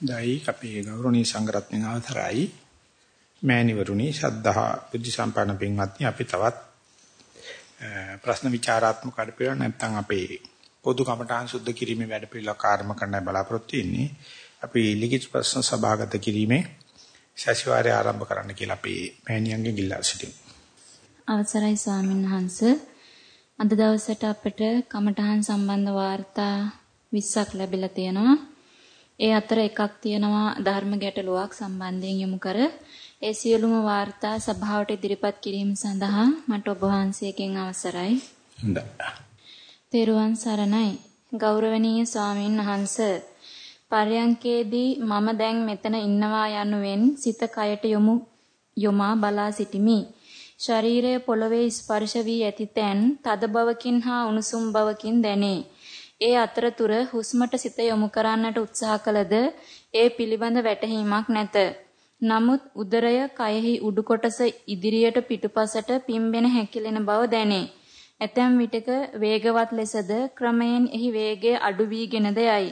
දෛ අපේ ගෞරවනීය සංඝරත්නයන් අවසරයි. මෑණිවරුනි ශද්ධහා බුද්ධ සම්පන්න පින්වත්නි අපි තවත් ප්‍රශ්න විචාරාත්මක කඩපිරණ නැත්නම් අපේ පොදු කමඨාන් සුද්ධ කිරීමේ වැඩ පිළිවෙල කාර්ම කරන්න බලාපොරොත්තු වෙන්නේ. අපි ලිඛිත ප්‍රශ්න සභාගත කිරීමේ සැසිවාරය ආරම්භ කරන්න කියලා අපි මෑණියන්ගෙන් ඉල්ලා සිටිමු. අවසරයි ස්වාමීන් වහන්ස. අද දවසට අපිට කමඨහන් සම්බන්ධ වාර්තා 20ක් ලැබිලා තියෙනවා. ඒ අතර එකක් තියෙනවා ධර්ම ගැටලුවක් සම්බන්ධයෙන් යොමු කර ඒ සියලුම වාර්තා සභාවට ඉදිරිපත් කිරීම සඳහා මට ඔබ වහන්සේගෙන් අවසරයි. හොඳයි. තෙරුවන් සරණයි. ගෞරවනීය ස්වාමීන් වහන්ස පර්යංකේදී මම දැන් මෙතන ඉන්නවා යනුවෙන් සිත කයට යොමු යොමා බලා සිටිමි. ශරීරය පොළවේ ස්පර්ශ වී ඇති තැන් තද බවකින් හා උණුසුම් බවකින් දැනේ. ඒ අතරතුර හුස්මට සිත යොමු කරන්නට උත්සාහ කළද ඒ පිළිබඳ වැටහීමක් නැත. නමුත් උදරය කයෙහි උඩු කොටස ඉදිරියට පිටුපසට පිම්බෙන හැකිලෙන බව දැනේ. ඇතැම් විටක වේගවත් ලෙසද ක්‍රමයෙන් එහි වේගය අඩු වීගෙනද යයි.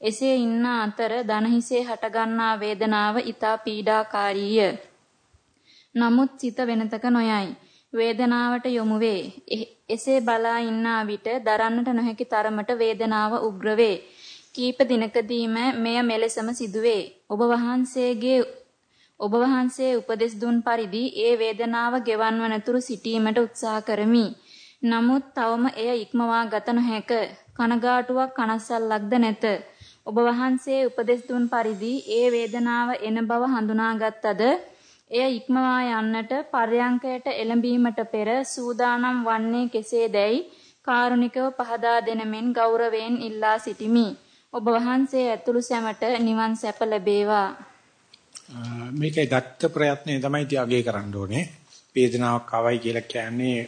එසේ ඉන්න අතර දනහිසේ හටගන්නා වේදනාව ඊතා පීඩාකාරීය. නමුත් සිත වෙනතක නොයයි. වේදනාවට යොමු වේ. එසේ බලා ඉන්නා විට දරන්නට නොහැකි තරමට වේදනාව උග්‍ර වේ. කීප දිනකදීම මෙය මෙලෙසම සිදුවේ. ඔබ වහන්සේගේ ඔබ වහන්සේ උපදෙස් දුන් පරිදි ඒ වේදනාව ගෙවන්වනතුරු සිටීමට උත්සාහ කරමි. නමුත් තවම එය ඉක්මවා ගත නොහැක. කනගාටුවක් කනස්සල්ලක්ද නැත. ඔබ වහන්සේ උපදෙස් දුන් පරිදි ඒ වේදනාව එන බව හඳුනාගත්තද එය ඉක්මවා යන්නට පර්යංකයට එළඹීමට පෙර සූදානම් වන්නේ කෙසේදැයි කාරුණිකව පහදා දෙනමෙන් ගෞරවයෙන් ඉල්ලා සිටිමි. ඔබ වහන්සේ ඇතුළු සැමට නිවන් සැප ලැබේවා. මේකේ ගත්ත ප්‍රයත්නය තමයි තියාගේ කරන්න ඕනේ. වේදනාවක් ආවයි කියලා කියන්නේ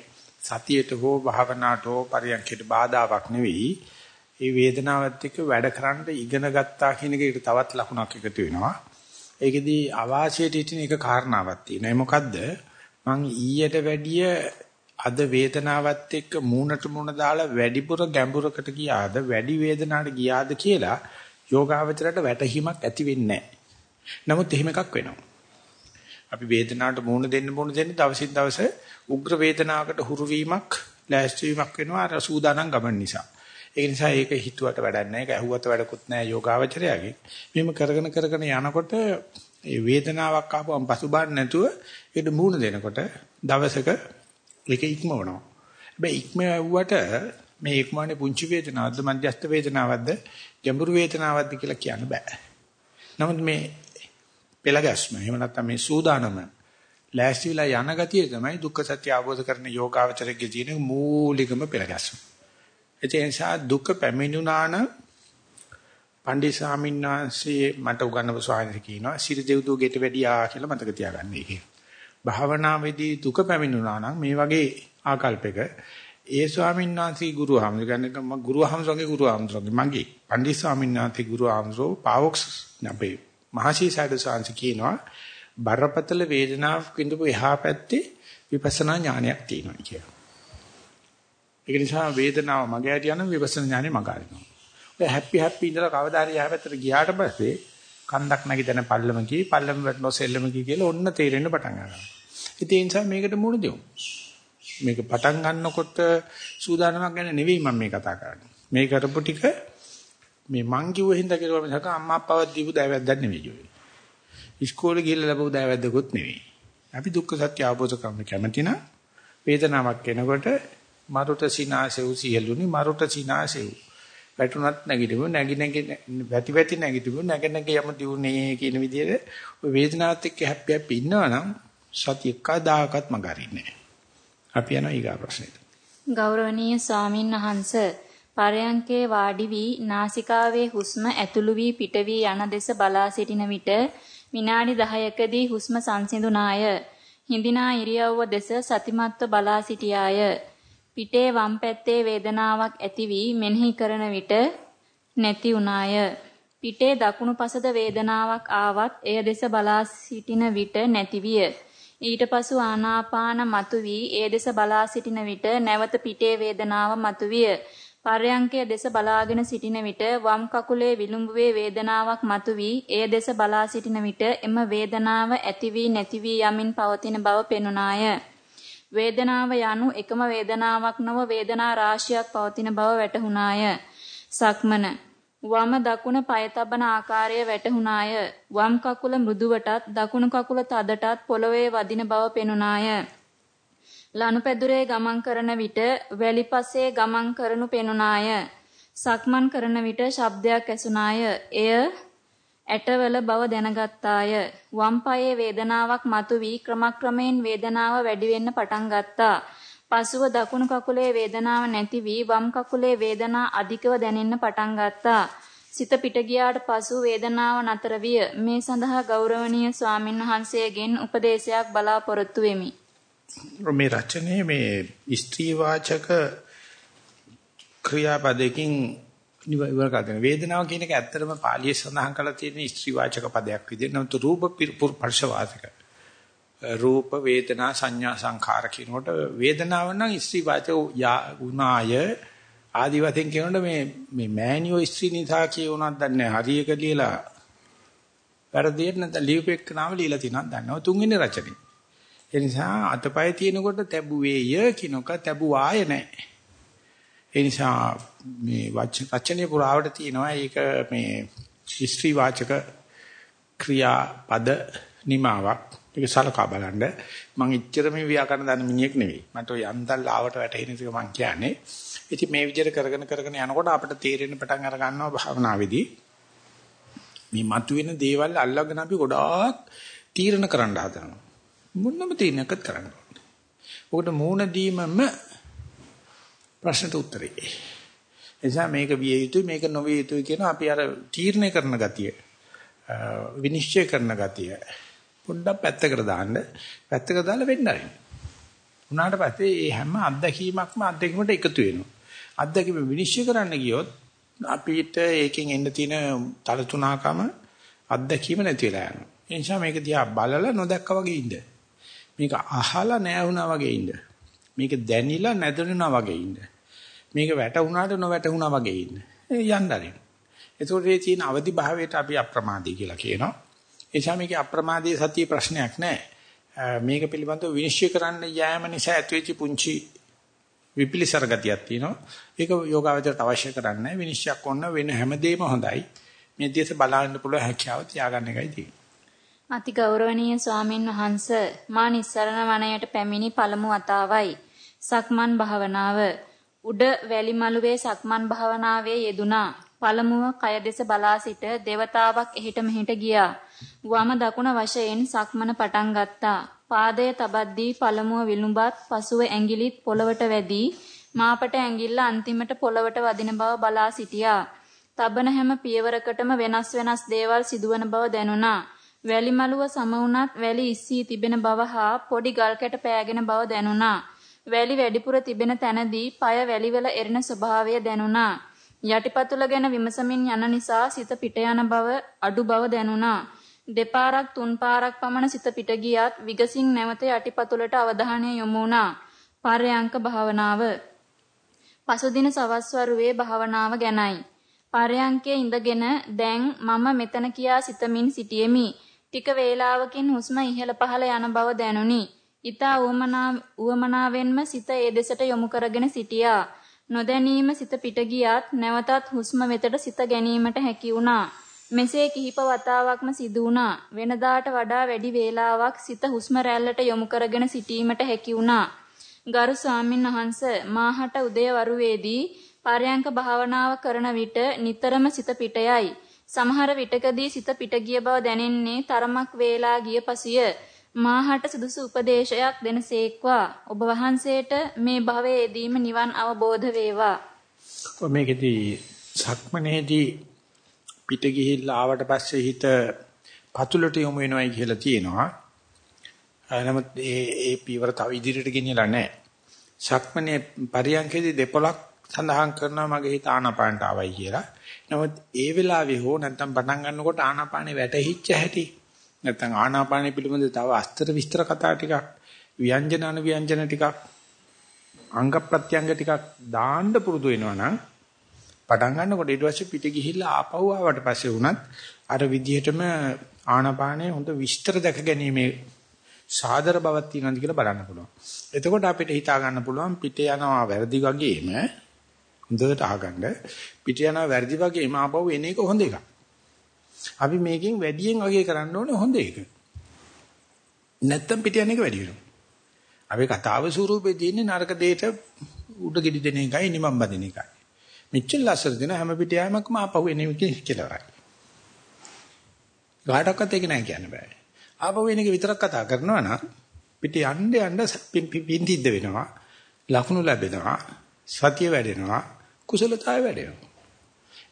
සතියට හෝ භාවනාවට හෝ පරියන්කයට බාධාවක් නෙවෙයි. ඒ වේදනාවත් එක්ක වැඩ කරන්න ඉගෙන ගත්තා කියන එකට තවත් ලකුණක් එකතු වෙනවා. ඒකෙදී අවාසියට හිටින එක කාරණාවක් තියෙනවා. ඒ මොකද්ද? මං ඊයට වැඩිය අද වේදනාවත් එක්ක මූණට මූණ දාලා වැඩිපුර ගැඹුරකට ගියාද වැඩි වේදනාවට ගියාද කියලා යෝගාවචරයට වැටහීමක් ඇති වෙන්නේ නමුත් එහෙම එකක් වෙනවා. අපි වේදනාවට මූණ දෙන්න මූණ දෙන්න දවසින් දවස උග්‍ර වේදනාවකට හුරු වීමක්, ලෑස්ති වීමක් වෙනවා අර සූදානම් ගමන් නිසා. ඒ නිසා ඒක හිතුවට වැඩක් නැහැ. ඒක ඇහුවට වැඩකුත් නැහැ යෝගාවචරයගේ. මෙහෙම කරගෙන කරගෙන යනකොට ඒ වේදනාවක් ආපුවම පසුබාන්න නැතුව ඒකට මූණ දෙනකොට දවසක ඒක ඉක්මවනවා. හැබැයි ඉක්මවුවට මේ ඉක්මවන්නේ පුංචි වේදනාවක්ද මධ්‍යස්ථ වේදනාවක්ද ගැඹුරු වේදනාවක්ද කියලා කියන්න බෑ. නමුත් මේ පෙළගැස්ම එහෙම නැත්නම් මේ සූදානම ලෑස්ති වෙලා යන ගතිය තමයි දුක්ඛ සත්‍ය අවබෝධ කරන යෝගාවචරයේ තියෙන මූලිකම පෙළගැස්ම. ඒ නිසා දුක පැමිණුණා නම් පණ්ඩිත ස්වාමීන් වහන්සේ මට උගන්වපු ස්වාමීන් කියනවා සිරි දෙව්දුව ගෙට වැඩියා කියලා මතක තියාගන්න ඒකේ. භාවනාවේදී දුක පැමිණුණා නම් මේ වගේ ආකල්පයක ඒ ස්වාමීන් වහන්සේ ගුරු හාමුදුරනේ මම ගුරු හාමුදුරගේ ගුරු හාමුදුරගේ මගේ පණ්ඩිත ස්වාමීන් වහන්සේ ගුරු හාමුදුරෝ පාවොක්ස් අපේ මහසී සයිඩ් ස්වාමීන් කියනවා බරපතල වේදනාවක් විඳපු එහා පැත්තේ විපස්සනා ඥානයක් තියෙනවා කියලා. ඒක නිසා වේදනාව මගේ ඇට යන විපස්සනා ඥානෙ මග අරිනවා. ඔය හැපි හැපි ඉඳලා කවදා හරි යහපැත්තට ගියාට පස්සේ කන්දක් නැගිටින පල්ලම කී පල්ලම වැටෙනවා සෙල්ලම කී කියලා ඔන්න තේරෙන්න පටන් ගන්නවා. ඉතින් ඒ නිසා මේකට මුණ දෙමු. මේක පටන් ගන්නකොට සූදානමක් ගැන නෙවෙයි මම මේ කතා කරන්නේ. මේ කරපු ටික මේ මං කිව්ව හින්දා කියලා මිසක අම්මා අප්පාවත් දීපු දෑවැද්දක් නෙවෙයි ඔය. ඉස්කෝලේ ගිහලා ලැබපු දෑවැද්දකුත් නෙවෙයි. අපි දුක්ඛ සත්‍ය අවබෝධ කරගන්න කැමති නම් වේදනාවක් එනකොට මරුට සිනාසෙව් සියලුනි මරුට සිනාසෙව්. වැටුණත් නැගිටිමු නැගි නැගි වැටි වැටි නැගිටිමු නැග නැග යම දියුනේ කියන විදිහට ඔය වේදනාවත් එක්ක හැප්පි හැප්පි ඉන්නවනම් සතිය කදාකත් මගහරින්නේ අපි යනවා ඊගා ප්‍රශ්නෙට. ගෞරවනීය ස්වාමින් වහන්ස පරයන්කේ වාඩි වී නාසිකාවේ හුස්ම ඇතුළු වී පිට වී යන දෙස බලා සිටින විට විනාඩි 10කදී හුස්ම සංසිඳුනාය හිඳිනා ඉරියව්ව දෙස සතිමත්ව බලා සිටියාය. පිටේ වම් පැත්තේ වේදනාවක් ඇති වී මෙනෙහි කරන විට නැති වුණාය. පිටේ දකුණු පසද වේදනාවක් ආවත් එය දෙස බලා සිටින විට නැති විය. ඊට පසු ආනාපාන මතුවී ඒ දෙස බලා සිටින විට නැවත පිටේ වේදනාව මතුවිය. පර්යංකය දෙස බලාගෙන සිටින විට වම් කකුලේ විලුඹුවේ වේදනාවක් මතුවී එය දෙස බලා සිටින විට එම වේදනාව ඇති වී නැති වී යමින් පවතින බව පෙනුනාය. වේදනාව යනු එකම වේදනාවක් නොව වේදනා රාශියක් පවතින බව වැටහුණාය. සක්මන වම දකුණ පය තබන ආකාරය වැටහුණාය. වම් කකුල මෘදුවටත් දකුණු කකුල තදටත් පොළවේ වදින බව පෙනුණාය. ලනුපැදුරේ ගමන් කරන විට වැලිපසේ ගමන් කරනු පෙනුණාය. සක්මන් කරන විට ශබ්දයක් ඇසුණාය. එය ඇටවල බව දැනගත්තාය. වම් පායේ වේදනාවක් මතුවී ක්‍රමක්‍රමයෙන් වේදනාව වැඩි වෙන්න පටන් ගත්තා. පසුව දකුණු කකුලේ වේදනාව නැති වී වම් කකුලේ වේදනා අධිකව දැනෙන්න පටන් ගත්තා. සිත පිට ගියාට පසු වේදනාව නතර විය. මේ සඳහා ගෞරවනීය ස්වාමින් වහන්සේගෙන් උපදේශයක් බලාපොරොත්තු වෙමි. මේ රචනයේ මේ ස්ත්‍රී වාචක ක්‍රියාපදයකින් ඉවර කරගෙන වේදනාව කියන එක ඇත්තටම පාලියේ සඳහන් කරලා තියෙන ස්ත්‍රී වාචක පදයක් විදිහට. නමුත් රූප පර්ශ වාචක රූප වේදනා සංඥා සංඛාර කියනකොට වේදනාව නම් ස්ත්‍රී වාචක ගුණාය ආදි වශයෙන් කියනකොට මේ මේ මෑනියෝ ස්ත්‍රී නිසා කියුණාක් දන්නේ හරියක ලියලා වැරදියට නැත්නම් ලියුපෙක් නාම ලියලා තියෙනවද දන්නව තුන්වෙනි රචනෙ. ඒ නිසා අතපය තියෙනකොට තැබුවේය කිනක තැබුවාය නැහැ. ඒ නිසා මේ රචනයේ පුරාවට තියෙනවා. ඒක මේ ස්ත්‍රී වාචක ක්‍රියා පද නිමාවක්. ඒක සලකා බලන්න. මම ඉච්චර මේ ව්‍යාකරණ දන්න මිනිහෙක් නෙවෙයි. මට ඔය අන්තල් ආවට වැටෙන එක මම කියන්නේ. ඉතින් මේ විදිහට කරගෙන කරගෙන යනකොට අපිට තේරෙන්න පටන් අර ගන්නවා භාවනාවේදී. මේ මතුවෙන දේවල් අල්ලගෙන අපි ගොඩාක් තීරණ කරන්න හදනවා. මොනම තීරණයක්වත් කරන්න ඕනේ. ඔකට මූණ දීමම ප්‍රශ්නට උත්තරේ. එනිසා මේක විය යුතුයි මේක නොවිය යුතුයි කියන අපි අර තීරණය කරන ගතිය විනිශ්චය කරන ගතිය පොඩ්ඩක් පැත්තකට දාන්න පැත්තකට දාලා වෙන්න ආරින්න. උනාට පස්සේ මේ හැම අත්දැකීමක්ම අත්දැකීමට එකතු වෙනවා. අත්දැකීම විනිශ්චය කරන්න ගියොත් අපිට ඒකෙන් එන්න තියෙන තලතුණකම අත්දැකීම නැති වෙලා යනවා. ඒ නිසා මේක දිහා බලලා නොදැක්කා වගේ ඉන්න. මේක අහලා නැහැ වුණා වගේ ඉන්න. මේක දැනිලා නැදෙනා වගේ ඉන්න. මේක වැටුණාට නොවැටුණා වගේ ඉන්න. යන්න ආරින්න. ඒතකොට මේ තියෙන අවදි භාවයට අපි අප්‍රමාදී කියලා කියනවා. ඒ නිසා මේකේ අප්‍රමාදී සතිය ප්‍රශ්නයක් නැහැ. මේක පිළිබඳව විනිශ්චය කරන්න යෑම නිසා ඇතිවෙච්ච පුංචි විපිලිසර ගතියක් තියෙනවා. ඒක යෝගාවචරයට අවශ්‍ය කරන්නේ විනිශ්චයක් ඕන වෙන හැමදේම හොඳයි. මේ දේශ බලන්න පුළුවන් හැකියාව තියාගන්න එකයි තියෙන්නේ. අති ගෞරවනීය ස්වාමින් වහන්ස මා නිස්සරණ වනයට පැමිණි පළමු වතාවයි. සක්මන් භාවනාව උඩ වැලිමලුවේ සක්මන් භාවනාවේ යෙදුනා. පළමුව කය දෙස බලා සිට దేవතාවක් එහිට මෙහිට ගියා. වම දකුණ වශයෙන් සක්මන පටන් ගත්තා. පාදය තබද්දී පළමුව විලුඹත් පසුව ඇඟිලිත් පොළවට වැදී මාපට ඇඟිල්ල අන්තිමට පොළවට වදින බව බලා සිටියා. තබන හැම පියවරකටම වෙනස් වෙනස් දේවල් සිදුවන බව දැනුණා. වැලි මලුව සම වුණත් වැලි ඉස්සී තිබෙන බව හා පොඩි ගල් කැට පෑගෙන බව දැනුණා. වැලි වැඩිපුර තිබෙන තැනදී পায় වැලිවල එරෙන ස්වභාවය දැනුණා. යටිපතුල ගැන විමසමින් යන නිසා සිත පිට යන බව අඩු බව දැනුණා. දෙපාරක් තුන් පාරක් පමණ සිත පිට ගියත් විගසින් නැවත යටිපතුලට අවධානය යොමු වුණා. පර්යංක භාවනාව. පසුදින සවස් වරුවේ භාවනාව ගැනයි. පර්යංකයේ ඉඳගෙන දැන් මම මෙතන කියා සිතමින් සිටියෙමි. ටික වේලාවකින් හුස්ම ඉහළ පහළ යන බව දැනුනි. ඊතා උවමනාවෙන්ම සිත ඒ දෙසට යොමු කරගෙන සිටියා. නොදැනීම සිත පිට ගියත් නැවතත් හුස්ම වෙතට සිත ගැනීමට හැකි වුණා. මෙසේ කිහිප වතාවක්ම සිදු වුණා. වෙනදාට වඩා වැඩි වේලාවක් සිත හුස්ම රැල්ලට යොමු කරගෙන සිටීමට හැකි වුණා. ගරු ස්වාමින් වහන්සේ මාහට උදේවරුවේදී පරයන්ක භාවනාව කරන විට නිතරම සිත පිටයයි. සමහර විටකදී සිත පිට ගිය බව දැනෙන්නේ තරමක් වේලා ගිය පසිය. මාහට සුදුසු උපදේශයක් දෙනසේක්වා. ඔබ වහන්සේට මේ භවයේදීම නිවන් අවබෝධ වේවා. මේකෙදී සක්මනේදී පිට ගිහිල්ලා ආවට පස්සේ හිත පතුලට යොමු වෙනවයි කියලා තියෙනවා. නමුත් ඒ ඒ පීවර තව ඉදිරියට ගෙනියලා නැහැ. සක්මනේ පරියන්කේදී දෙපොලක් සඳහන් කරනවා මගේ හිත ආනාපානට ආවයි කියලා. නමුත් ඒ වෙලාවේ හෝ නැත්තම් පටන් ගන්නකොට ආනාපානේ වැටහිච්ච හැටි නැත්තම් ආනාපානේ පිළිබඳ තව අස්තර විස්තර කතා ටිකක් ව්‍යංජන අනුව්‍යංජන ටිකක් අංග ප්‍රත්‍යංග ටිකක් දාන්න පුරුදු වෙනවා නම් පටන් ගන්නකොට ඊට පස්සේ පිට ගිහිල්ලා ආපහු ආවට පස්සේ වුණත් අර විදිහටම ආනාපානයේ හොඳ විස්තර දැක ගැනීමේ සාදර බවක් තියෙනවද කියලා බලන්න පුළුවන්. එතකොට අපිට හිතා ගන්න පුළුවන් පිට යනවා වැරදි වගේම හොඳට අහගන්න පිට යනවා වැරදි වගේම ආපහු එන එක හොඳ එකක්. අපි මේකෙන් වැඩියෙන් වගේ කරන්න ඕනේ හොඳ එක. නැත්තම් පිට යන එක වැඩි වෙනවා. අපි කතාව ස්වරූපේ තියෙන්නේ නරක දෙයට උඩ ගෙඩි දෙන එකයි නිමම් බදින එකයි. මෙච්චර ලස්සන දෙන හැම පිට යෑමක්ම ආපහු එන එක කියලා. ගාඩක්වත් ඒක නෑ කියන්න බෑ. ආපහු එන එක විතරක් කතා කරනවා නම් පිට යන්න යන්න පින්තිද්ද වෙනවා. ලකුණු ලැබෙනවා. සතිය වැඩෙනවා. කුසලතාවය වැඩෙනවා.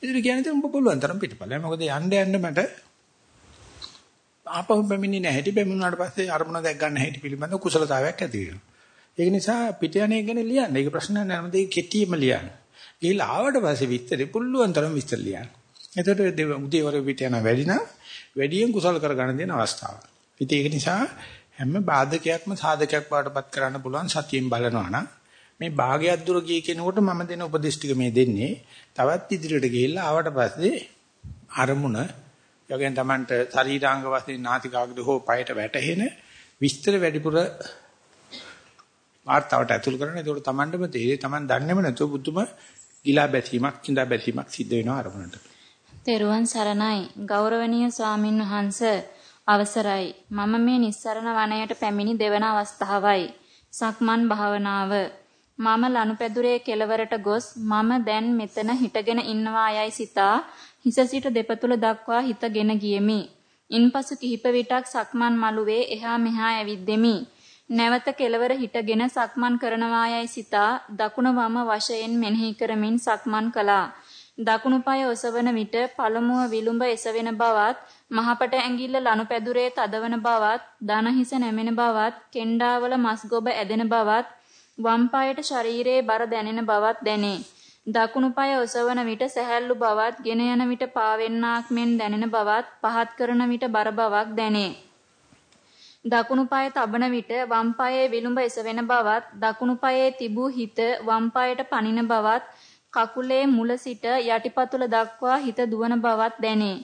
ඉතින් කියන්නේ උඹ පුළුවන් තරම් පිටපළ. මොකද යන්න යන්න මට ආපහු පැමිණෙන්නේ නැහැ. හිටි පැමිණුණාට පස්සේ අරමුණ දැක් ගන්න හැටි පිළිබඳ කුසලතාවයක් ඇති වෙනවා. ඒක නිසා පිට යන එක ගැන ලියන්න. ඒක ප්‍රශ්න නෑ. නේද? කෙටියෙම ලියන්න. ගිහලා ආවට පස්සේ විස්තරේ පුළුවන් තරම් විස්තර ලියන්න. එතකොට උදේවර පිට යන වැඩි නම් වැඩියෙන් කුසල කරගන්න දෙන අවස්ථාව. ඉතින් ඒක නිසා හැම බාධකයක්ම සාධකයක් බවටපත් කරන්න පුළුවන් සතියෙන් බලනවා නම් මේ භාගයක් දුර ගිය කෙනෙකුට මම දෙන උපදේශ ටික මේ දෙන්නේ. තවත් ඉදිරියට ගිහිල්ලා ආවට පස්සේ අරමුණ යෝගෙන් Tamanට ශරීරාංග වශයෙන් නාසිකාග්‍රද හෝ පයට වැටෙන විස්තර වැඩිපුර වාර්තාවට ඇතුල් කරන. ඒකට Tamanටම තේරෙයි Taman දන්නේම නැතුව බුදුම ගිලා බැසීමක්, කිඳා බැසීමක් සිද්ධ වෙනවා අරමුණට. තෙරුවන් සරණයි. ගෞරවනීය ස්වාමින් වහන්සේ අවසරයි. මම මේ නිස්සරණ වනයට පැමිණි දෙවන අවස්ථාවයි. සක්මන් භාවනාව. මම ලනුපැදුරේ කෙළවරට ගොස් මම දැන් මෙතන හිටගෙන ඉන්නවා යයි සිතා හිස සිට දෙපතුල දක්වා හිතගෙන ගියෙමි. ඉන්පසු කිහිප විටක් සක්මන් මළුවේ එහා මෙහා ඇවිද්දෙමි. නැවත කෙළවර හිටගෙන සක්මන් කරනවා යයි සිතා දකුණ වම වශයෙන් මෙනෙහි කරමින් සක්මන් කළා. දකුණු පාය ඔසවන විට පළමුව විලුඹ එසවෙන බවත් මහපට ඇඟිල්ල ලනුපැදුරේ තදවන බවත් දන හිස නැමෙන බවත් කෙන්ඩාවල මස් ගොබ ඇදෙන බවත් වම් පායට ශරීරයේ බර දැනෙන බවත් දැනේ. දකුණු පාය ඔසවන විට සැහැල්ලු බවත්, ගෙන යන විට පාවෙන්නාක් මෙන් දැනෙන බවත්, පහත් කරන විට බර බවක් දැනේ. දකුණු පාය තබන විට වම් පායේ විලුඹ එසවෙන බවත්, දකුණු පායේ තිබූ හිත වම් පායට පනින බවත්, කකුලේ මුල සිට යටිපතුල දක්වා හිත දුවන බවත් දැනේ.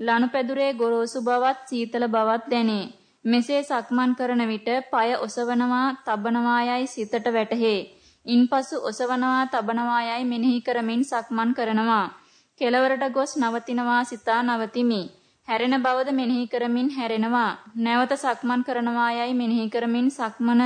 ලනුපැදුරේ ගොරෝසු බවත්, සීතල බවත් දැනේ. මෙසේ සක්මන් කරන විට পায় ඔසවනවා තබනවා යයි සිතට වැටහේ. ඉන්පසු ඔසවනවා තබනවා යයි මෙනෙහි කරමින් සක්මන් කරනවා. කෙලවරට ගොස් නවතිනවා සිතා නවතිමි. හැරෙන බවද මෙනෙහි කරමින් හැරෙනවා. නැවත සක්මන් කරනවා යයි මෙනෙහි කරමින් සක්මන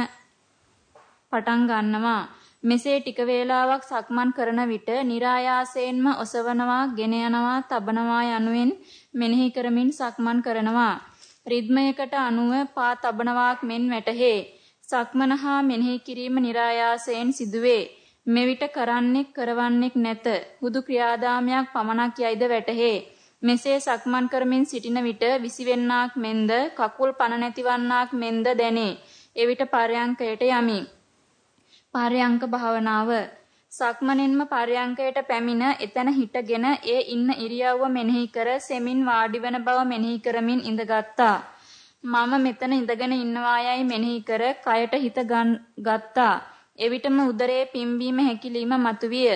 පටන් ගන්නවා. මෙසේ ටික වේලාවක් සක්මන් කරන විට નિરાයාසයෙන්ම ඔසවනවා, ගෙන යනවා, තබනවා යනුවෙන් මෙනෙහි කරමින් සක්මන් කරනවා. රිද්මයකට අනුව පා තබනවාක් මෙන් වැටහේ. සක්මන හා මෙනෙහි කිරීම નિરાයාසයෙන් සිදුවේ. මෙවිට කරන්නෙක් කරවන්නෙක් නැත. හුදු ක්‍රියාදාමයක් පමණක් යයිද වැටහේ. මෙසේ සක්මන් කරමින් සිටින විට විසිවෙන්නාක් මෙන්ද කකුල් පන නැතිවන්නාක් මෙන්ද දැනේ. එවිට පරයන්කයට යමි. පරයන්ක භාවනාව සක්මනෙන්ම පරයන්කයට පැමිණ එතන හිටගෙන ඒ ඉන්න ඉරියව්ව මෙනෙහි කර සෙමින් වාඩි වන බව මෙනෙහි කරමින් ඉඳගත්තා. මම මෙතන ඉඳගෙන ඉන්නවා යයි මෙනෙහි කර කයට හිත ගත්තා. එවිටම උදරයේ පිම්බීම හැකිලිම මතුවිය.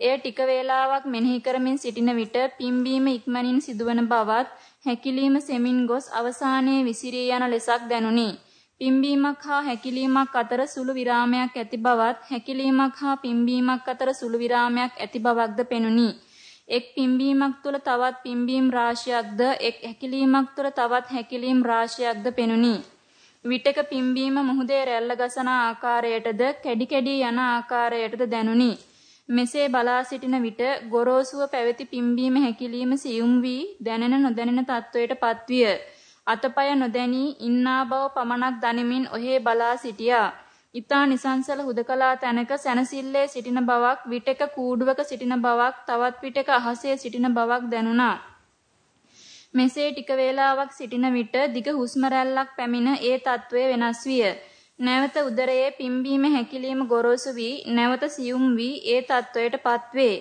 එය ටික වේලාවක් මෙනෙහි කරමින් සිටින විට පිම්බීම ඉක්මනින් සිදුවන බවත් හැකිලිම සෙමින් ගොස් අවසානයේ විසිරී යන ලෙසක් දැනුනි. පිම්බීමක් හා හැකිලීමක් අතර සුළු විරාමයක් ඇති බවත් හැකිලීමක් හා පිම්බීමක් අතර සුළු විරාමයක් ඇති බවක්ද පෙනුනි. එක් පිම්බීමක් තුළ තවත් පිම්බීම් රාශියක්ද එක් හැකිලීමක් තුළ තවත් හැකිලීම් රාශියක්ද පෙනුනි. විටක පිම්බීම මුහුදේ රැල්ල ගසන ආකාරයටද කැඩි කැඩි යන ආකාරයටද දැනුනි. මෙසේ බලා සිටින විට ගොරෝසුව පැවති පිම්බීම හැකිලීම සියුම් වී දැනෙන නොදැනෙන තත්වයට පත්විය. අතපය නොදැනී ඉන්නා බව පමණක් දනිමින් ඔහේ බලා සිටියා. ඊතා නිසංසල හුදකලා තැනක සැනසille සිටින බවක් විටක කූඩුවක සිටින බවක් තවත් විටක අහසේ සිටින බවක් දැනුණා. මෙසේ ටික වේලාවක් සිටින විට දිග හුස්ම රැල්ලක් පැමිණ ඒ తත්වය වෙනස් විය. නැවත උදරයේ පිම්බීම හැකිලිම ගොරෝසු වී නැවත සියුම් වී ඒ తත්වයට පත්වේ.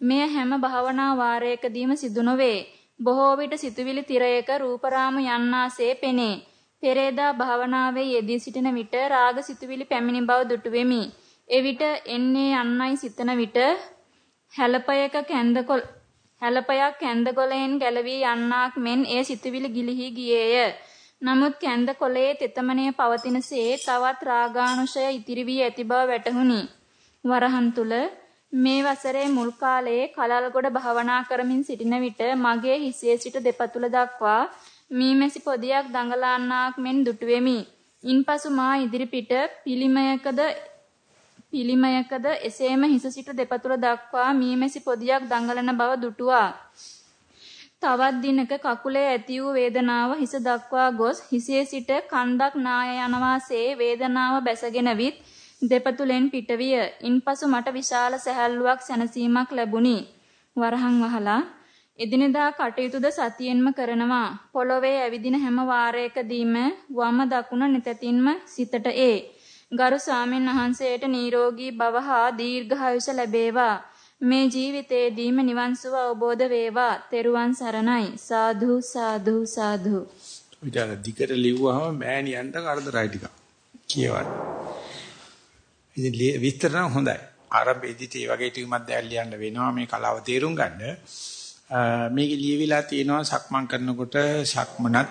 මෙය හැම භාවනා වාරයකදීම සිදු නොවේ. බොහෝ විට සිතුවිලි තිරයක රූපරාම යන්නාසේ පෙනේ. පෙරේදා භාවනාවේ යෙදී සිටින විට රාග සිතුවිලි පැමිණි බව දුටු වෙමි. එවිට එන්නේ යන්නයි සිතන විට හැලපයක කැන්දකොල් හැලපයක් කැන්දකොලෙන් ගැලවී යන්නාක් මෙන් ඒ සිතුවිලි ගිලිහි ගියේය. නමුත් කැන්දකොලේ තෙතමනේ පවතිනසේ තවත් රාගානුශය ඉතිරි වී ඇති බව වැටහුණි. වරහන් තුල මේ වසරේ මුල් කාලයේ කලල්ගොඩ භාවනා කරමින් සිටින විට මගේ හිසේ සිට දෙපතුල දක්වා මීමැසි පොදියක් දඟලන්නාක් මෙන් දුටුවෙමි. ඉන්පසු මා ඉදිරිපිට පිළිමයකද පිළිමයකද එසේම හිස සිට දෙපතුල දක්වා මීමැසි පොදියක් දඟලන බව දුටුවා. තවත් දිනක කකුලේ ඇති වූ වේදනාව හිස දක්වා ගොස් හිසේ සිට කන්දක් නාය යනවාසේ වේදනාව බැසගෙන විත් දෙපතුලෙන් පිටවිය. ඉන්පසු මට විශාල සැහැල්ලුවක් සැනසීමක් ලැබුණි. වරහන් වහලා එදිනෙදා කටයුතුද සතියෙන්ම කරනවා. පොළොවේ ඇවිදින හැම වාරයකදීම වම දකුණ නිතැතින්ම සිතට ඒ. ගරු ස්වාමීන් වහන්සේට නිරෝගී භව හා දීර්ඝායුෂ ලැබේවා. මේ ජීවිතේදීම නිවන් සුව අවබෝධ වේවා. තෙරුවන් සරණයි. සාදු සාදු සාදු. විතර දිගට ලිව්වහම මෑණියන්ට කරදරයි ටිකක්. කියවන්න. ඉතින් විස්තර නම් හොඳයි. ආරම්භයේදීත් මේ වගේ ටිකක් දැල් ලියන්න වෙනවා මේ කලාව තේරුම් ගන්න. මේක ලියවිලා තියෙනවා සක්මන් කරනකොට සක්මනත්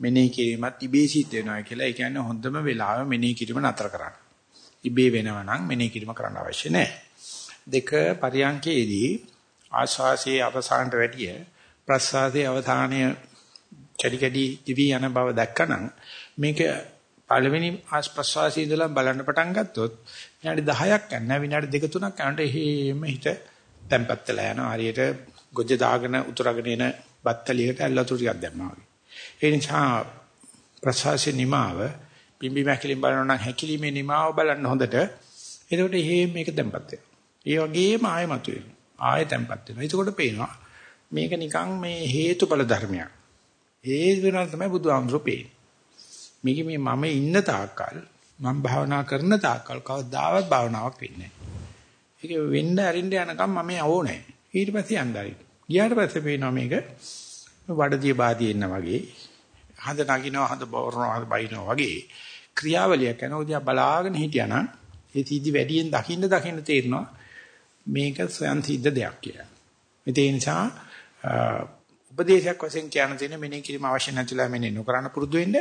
මෙනෙහි කිරීමත් ඉබේ සිද්ධ වෙනවා කියලා. ඒ කියන්නේ හොඳම වෙලාව මෙනෙහි කිරීම නතර කරන්න. ඉබේ වෙනවා නම් මෙනෙහි කිරීම කරන්න අවශ්‍ය නැහැ. දෙක පරියන්කේදී ආශ්වාසයේ අවසානට වැඩිය ප්‍රශ්වාසයේ අවධානය කැඩි කැඩි දිවි යන බව දැක්කනම් මේක පළවෙනි ආශ්වාසයේ ඉඳලා බලන්න පටන් ගත්තොත් විනාඩි 10ක් යනවා විනාඩි දෙක තුනක් යනකොට එහෙම හිත තැම්පත් වෙලා යනවා හරියට ගොජ්ජ දාගෙන උතුරගෙන එන බත්තලියකට ඇල්ලතුරු ටිකක් දැම්මා වගේ. ඒ නිසා ප්‍රශ්වාසයේ නිමාව පිම්බි මැකිලින් බලනවා නම් හැකිලිමේ නිමාව බලන්න හොඳට. එතකොට එහෙම මේක තැම්පත් වෙනවා. ඒ වගේම ආයෙ මතුවෙනවා. ආයෙ තැම්පත් වෙනවා. එතකොට පේනවා මේක නිකන් මේ හේතුඵල ධර්මයක්. ඒ වෙනවා තමයි බුදුහාමුදුරු පේන්නේ. මේක මේ මම ඉන්න තාක්කල් මම භාවනා කරන තාක්කල් කවදාවත් භාවනාවක් වෙන්නේ නැහැ. ඒක වෙන්න අරින්න යනකම් මම ඕනේ. ඊට පස්සේ යන්නයි. ගියාට පස්සේ පේනවා මේක වඩදිය බාදී ඉන්න වගේ හඳ නගිනවා හඳ බවරනවා හඳ බයිනවා වගේ ක්‍රියාවලියක් කරනවා. උදියා බලාගෙන හිටියානම් ඒ සීදි වැඩියෙන් දකින්න දකින්න තේරෙනවා මේක ස්වයන් සිද්ධ දෙයක් කියලා. ඒ නිසා උපදේශයක් වශයෙන් කියන්න තියෙන මෙනේ කිරීම අවශ්‍ය නැතිලා මෙනේ නොකරන පුරුදු වෙන්න.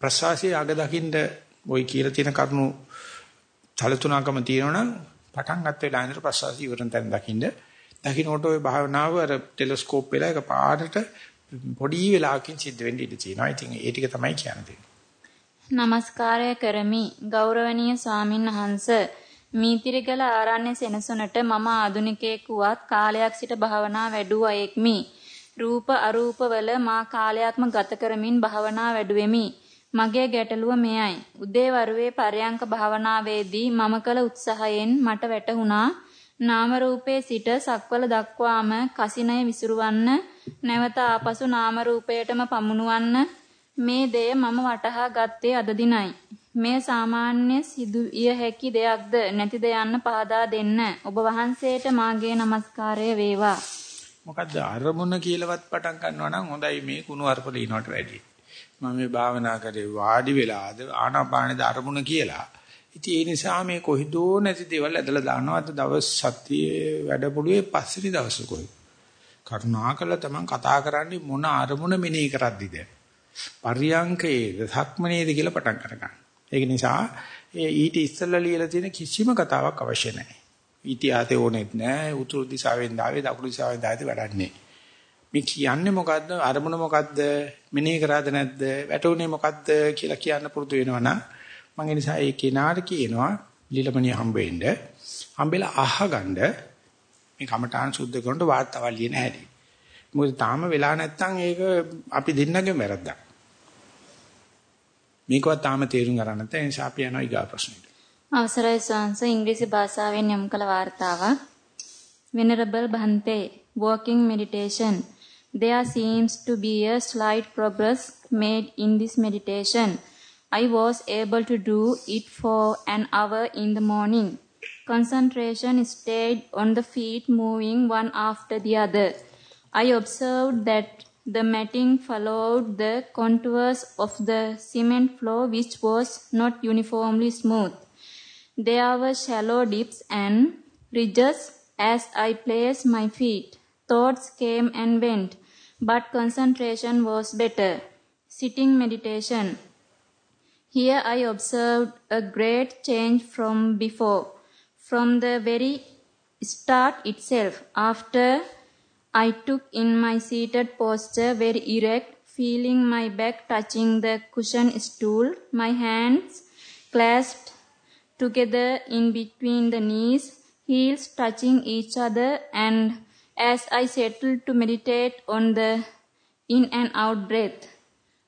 ප්‍රසවාසයේ අග දකින්න ওই කියලා තියෙන කරුණු චලතුණකම තියෙනවනම් පටන් ගන්න වෙලා ඉඳලා ප්‍රසවාසය ඉවරන තැන දකින්න. දකින්නකොට ওই භාවනාව අර ටෙලස්කෝප් වෙලා එක පාඩට පොඩි වෙලාවකින් සිද්ධ වෙන්න ඉඩ තියෙනවා. ඉතින් ඒ ටික තමයි කියන්නේ. নমස්කාරය කරමි ගෞරවනීය ස්වාමින් වහන්සේ මීතිරිගල ආරණ්‍ය සෙනසුනට මම ආදුනිකයෙක් වුවත් කාලයක් සිට භාවනා වැඩුවා එක්මි. රූප අරූප වල මා කාලයක්ම ගත කරමින් භාවනා වැඩුවෙමි. මගේ ගැටලුව මෙයයි. උදේ වරුවේ පරයන්ක භාවනාවේදී මම කළ උත්සාහයෙන් මට වැටහුණා නාම රූපේ සිට සක්වල දක්වාම කසිනය විසිරුවන්න නැවත ආපසු නාම රූපයටම පමුණුවන්න මේ දෙය මම වටහා ගත්තේ අද දිනයි. මේ සාමාන්‍ය සිදුවිය හැකි දෙයක්ද නැතිද යන්න පහදා දෙන්න. ඔබ වහන්සේට මාගේ নমස්කාරය වේවා. මොකද්ද අරමුණ කියලාවත් පටන් ගන්නවා නම් හොඳයි මේ කුණු අර්පල ඉනවට වැඩියි. මම මේ භාවනා කරේ වාඩි වෙලාද ආනාපානේද අරමුණ කියලා. ඉතින් ඒ නිසා මේ කොහිදෝ නැති දේවල් ඇදලා දානවා අද දවස් සතියේ වැඩපොළුවේ පස්වෙනි දවස කොයි. කරුණාකරලා තමන් කතා කරන්නේ මොන අරමුණ මෙනෙහි කරද්දිද? පරියංකයේද සක්මනේද කියලා පටන් ගන්න. ඒක නිසා ඊට ඉස්සෙල්ලා ලියලා තියෙන කිසිම කතාවක් අවශ්‍ය නැහැ. ඉතිහාසය ඕනෙත් නැහැ. උතුරු දිශාවෙන් දාවේ දකුණු දිශාවෙන් දාවේ වැඩන්නේ. මේ කියන්නේ මොකද්ද? අරමුණ මොකද්ද? මෙනෙහි කරාද නැද්ද? වැටුනේ මොකද්ද කියලා කියන්න පුරුදු වෙනවනම් මම ඒ නිසා ඒ කෙනාට කියනවා ලිලමණිය හම්බ වෙන්න. හම්බෙලා අහගන්න මේ කමඨාන් සුද්ධ කරනකොට වාර්තාවල් ලියන හැටි. මොකද තාම වෙලා නැත්තම් ඒක අපි දෙන්නගෙම වැරද්දක්. මේකවත් තාම තේරුම් ගන්න නැත්නම් ඒ නිසා අපි යනවා ඊගා ප්‍රශ්නෙට. අවසරයි සංස ඉංග්‍රීසි භාෂාවෙන් යොමු කළ වාර්තාවක්. Venerable Bhante, walking meditation. There seems to be a slight progress made in this meditation. I was able to do it for an hour in the morning. Concentration stayed on the feet moving one after the other. I observed that the matting followed the contours of the cement floor which was not uniformly smooth. There were shallow dips and ridges as I placed my feet. Thoughts came and went, but concentration was better. Sitting meditation. Here I observed a great change from before, from the very start itself. After I took in my seated posture very erect, feeling my back touching the cushion stool, my hands clasped together in between the knees, heels touching each other, and as I settled to meditate on the in and out breath,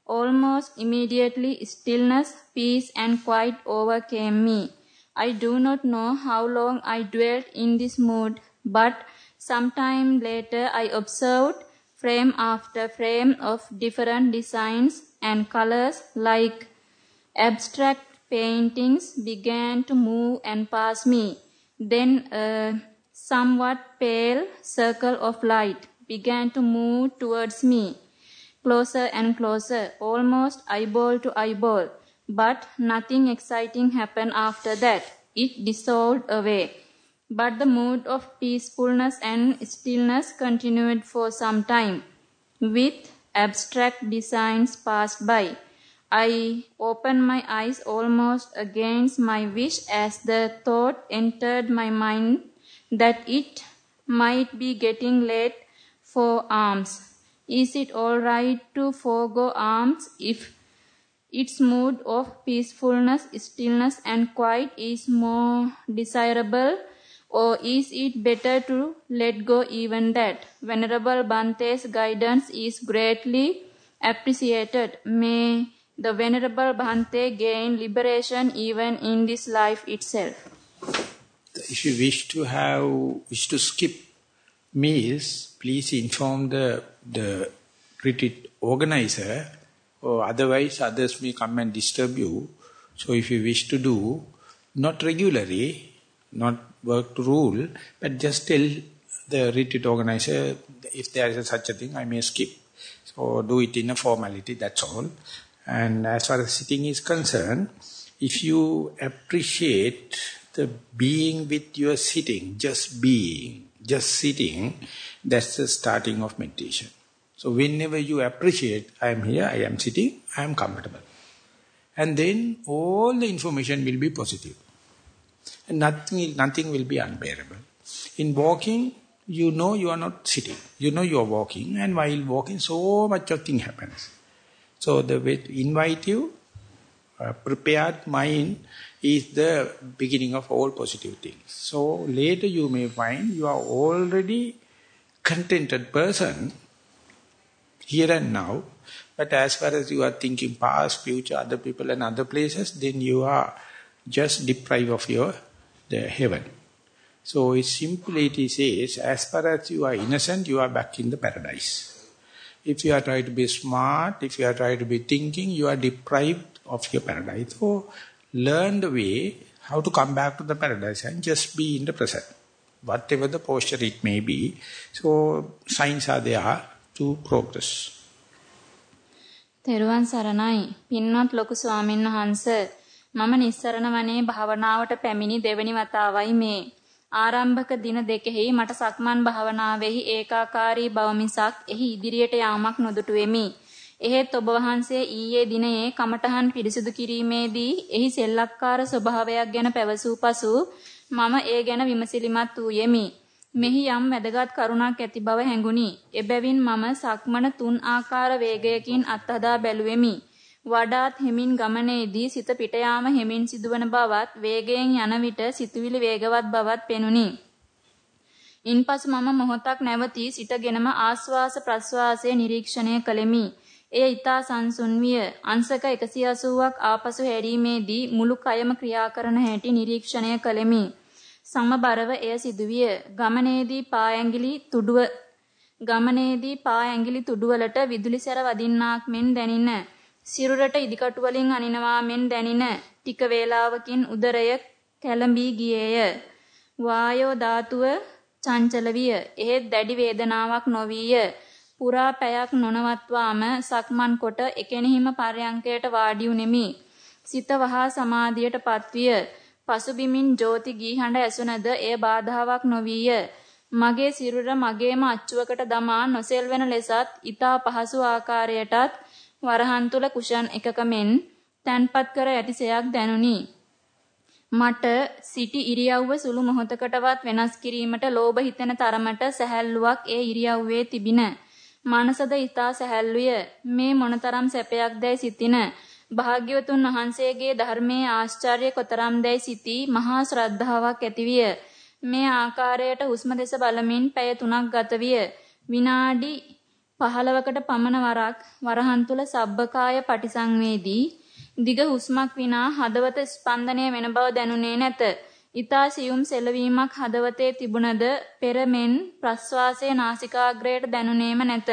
almost immediately stillness, peace, and quiet overcame me. I do not know how long I dwelt in this mood, but some time later I observed frame after frame of different designs and colors like abstract paintings began to move and pass me. Then a somewhat pale circle of light began to move towards me, closer and closer, almost eyeball to eyeball. But nothing exciting happened after that. It dissolved away. But the mood of peacefulness and stillness continued for some time. With abstract designs passed by, I opened my eyes almost against my wish as the thought entered my mind that it might be getting late for alms. Is it all right to forego alms if its mood of peacefulness, stillness, and quiet is more desirable or is it better to let go even that? Venerable Bante's guidance is greatly appreciated. May the Venerable Bhante gain liberation even in this life itself. If you wish to have, wish to skip meals, please inform the, the retreat organizer or otherwise others may come and disturb you. So if you wish to do, not regularly, not work to rule, but just tell the retreat organizer if there is such a thing, I may skip. So do it in a formality, that's all. And as far as sitting is concerned, if you appreciate the being with your sitting, just being, just sitting, that's the starting of meditation. So whenever you appreciate, I am here, I am sitting, I am comfortable. And then all the information will be positive. and nothing, nothing will be unbearable. In walking, you know you are not sitting. You know you are walking, and while walking, so much of thing happens. So the way to invite you, uh, prepared mind is the beginning of all positive things. So later you may find you are already contented person here and now. But as far as you are thinking past, future, other people and other places, then you are just deprived of your the heaven. So it simply it says, as far as you are innocent, you are back in the paradise If you are trying to be smart, if you are trying to be thinking, you are deprived of your paradise. So learn the way how to come back to the paradise and just be in the present. Whatever the posture it may be. So signs are there to progress. තෙරුවන් සරණයි පින්වත් ලොකු ස්වාමීන් වහන්සේ මම නිස්සරණ වනේ භාවනාවට පැමිණි දෙවැනි වතාවයි මේ. ආරම්භක දින දෙකෙහි මට සක්මන් භාවනාවෙහි ඒකාකාරී බව මිසක් එහි ඉදිරියට යාමක් නොදුටුවෙමි. එහෙත් ඔබ වහන්සේ ඊයේ දිනයේ කමඨහන් පිරිසුදු කිරීමේදී එහි සෙල්ලක්කාර ස්වභාවයක් ගැන පැවසූ පසු මම ඒ ගැන විමසිලිමත් වූයෙමි. මෙහි යම් වැදගත් කරුණක් ඇති බව හැඟුණි. එබැවින් මම සක්මන තුන් ආකාර වේගයකින් අත්හදා බැලුවෙමි. වඩාත් හෙමින් ගමනේදී සිත පිට යාම හෙමින් සිදුවන බවත් වේගයෙන් යන විට සිතුවිලි වේගවත් බවත් පෙනුනි. ඉන්පසු මම මොහොතක් නැවතී සිටගෙනම ආස්වාස ප්‍රස්වාසයේ නිරීක්ෂණය කළෙමි. එය ඊතා සංසුන් විය. අංශක 180ක් ආපසු හැරීමේදී මුළු කයම ක්‍රියා කරන හැටි නිරීක්ෂණය කළෙමි. සමබරව එය සිදුවිය. ගමනේදී පා ඇඟිලි තුඩුව ගමනේදී පා ඇඟිලි තුඩුවලට විදුලි සැර වදින්නාක් මෙන් දැනින සිරුරට ඉදිකටු වලින් අනිනවා මෙන් දැනින ටික වේලාවකින් උදරය කැළඹී ගියේය. වායෝ ධාතුව චංචල විය. එහෙත් දැඩි වේදනාවක් නොවිය. පුරා පැයක් නොනවත්වාම සක්මන් කොට එකෙනෙහිම පර්යංකයට වාඩි උනේමි. සිත වහා සමාධියටපත් විය. පසුබිමින් ජෝති ගීහඬ ඇසුනද එය බාධාවක් නොවිය. මගේ සිරුර මගේම අච්චුවකට දමා නොසෙල්වෙන ලෙසත් ඊතා පහසු ආකාරයටත් වරහන් තුල කුෂන් එකක මෙන් තැන්පත් කර යටිසයක් දැනුනි. මට සිටි ඉරියව්ව සුළු මොහොතකටවත් වෙනස් කිරීමට ලෝභ හිතෙන තරමට සැහැල්ලුවක් ඒ ඉරියව්වේ තිබින. මනසද ඊතා සැහැල්ලුය. මේ මොනතරම් සැපයක්දයි සිතින. භාග්‍යවතුන් වහන්සේගේ ධර්මයේ ආශ්චර්ය කොතරම්දයි සිටි මහා ශ්‍රද්ධාවක් ඇතිවිය. මේ ආකාරයට හුස්ම දෙස බලමින් පැය 3ක් ගත විය. විනාඩි 15කට පමණ වරක් වරහන් තුල සබ්බකාය පටිසංවේදී දිග හුස්මක් විනා හදවත ස්පන්දනය වෙන බව දැනුනේ නැත. ඊතා සියුම් සෙලවීමක් හදවතේ තිබුණද පෙරමෙන් ප්‍රස්වාසයේ නාසිකාග්‍රයට දැනුනේම නැත.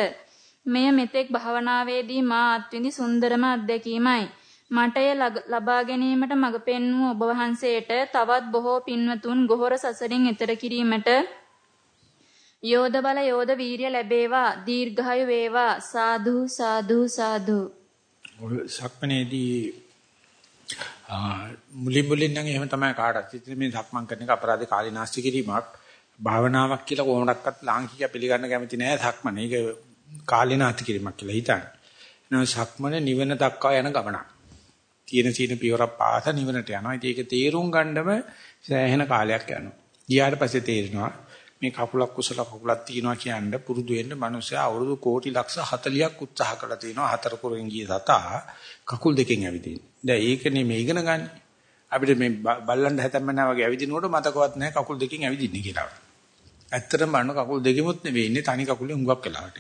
මෙය මෙතෙක් භාවනාවේදී මා අත්විඳි සුන්දරම අත්දැකීමයි. මට එය ලබා ගැනීමට මඟ පෙන්වූ ඔබ වහන්සේට තවත් බොහෝ පින්වතුන් ගොහොර සසරින් එතර කිරීමට යෝධ බල යෝධ වීරිය ලැබේවා දීර්ඝායු වේවා සාදු සාදු සාදු සක්මනේදී මුලින් මුලින් නම් එහෙම තමයි කාටත් ඉතින් මේ සක්මන් කරන එක අපරාධ කාලීනාස්ති කිරීමක් භාවනාවක් කියලා කොහොමඩක්වත් ලාංකික පිළිගන්න කැමති නෑ සක්මන. ඒක කාලීනාස්ති කිරීමක් කියලා හිතන්නේ. නෝ සක්මන නිවන දක්වා යන ගමනක්. තියෙන සීන පියවරක් පාස නිවනට යනවා. ඉතින් ඒක තේරුම් ගන්නම සෑහෙන කාලයක් යනවා. ගියාට පස්සේ තේරෙනවා මේ කකුලක් කුසල කකුලක් තියෙනවා කියන්නේ පුරුදු වෙන්න මිනිස්සයා අවුරුදු කෝටි ලක්ෂ 40ක් උත්සාහ කළා තියෙනවා හතර කුරෙන් ගිය සතා කකුල් දෙකෙන් ඇවිදින්න. දැන් ඒකනේ මේ ඉගෙන ගන්න. අපිට මේ බල්ලන්ට හැතැම්මනා වගේ ඇවිදිනකොට මතකවත් නැහැ කකුල් දෙකෙන් ඇවිදින්නේ කියලා. ඇත්තටම බලන කකුල් දෙකෙමුත් නෙවෙයි ඉන්නේ තනි කකුලෙන් හුඟක් වෙලාවට.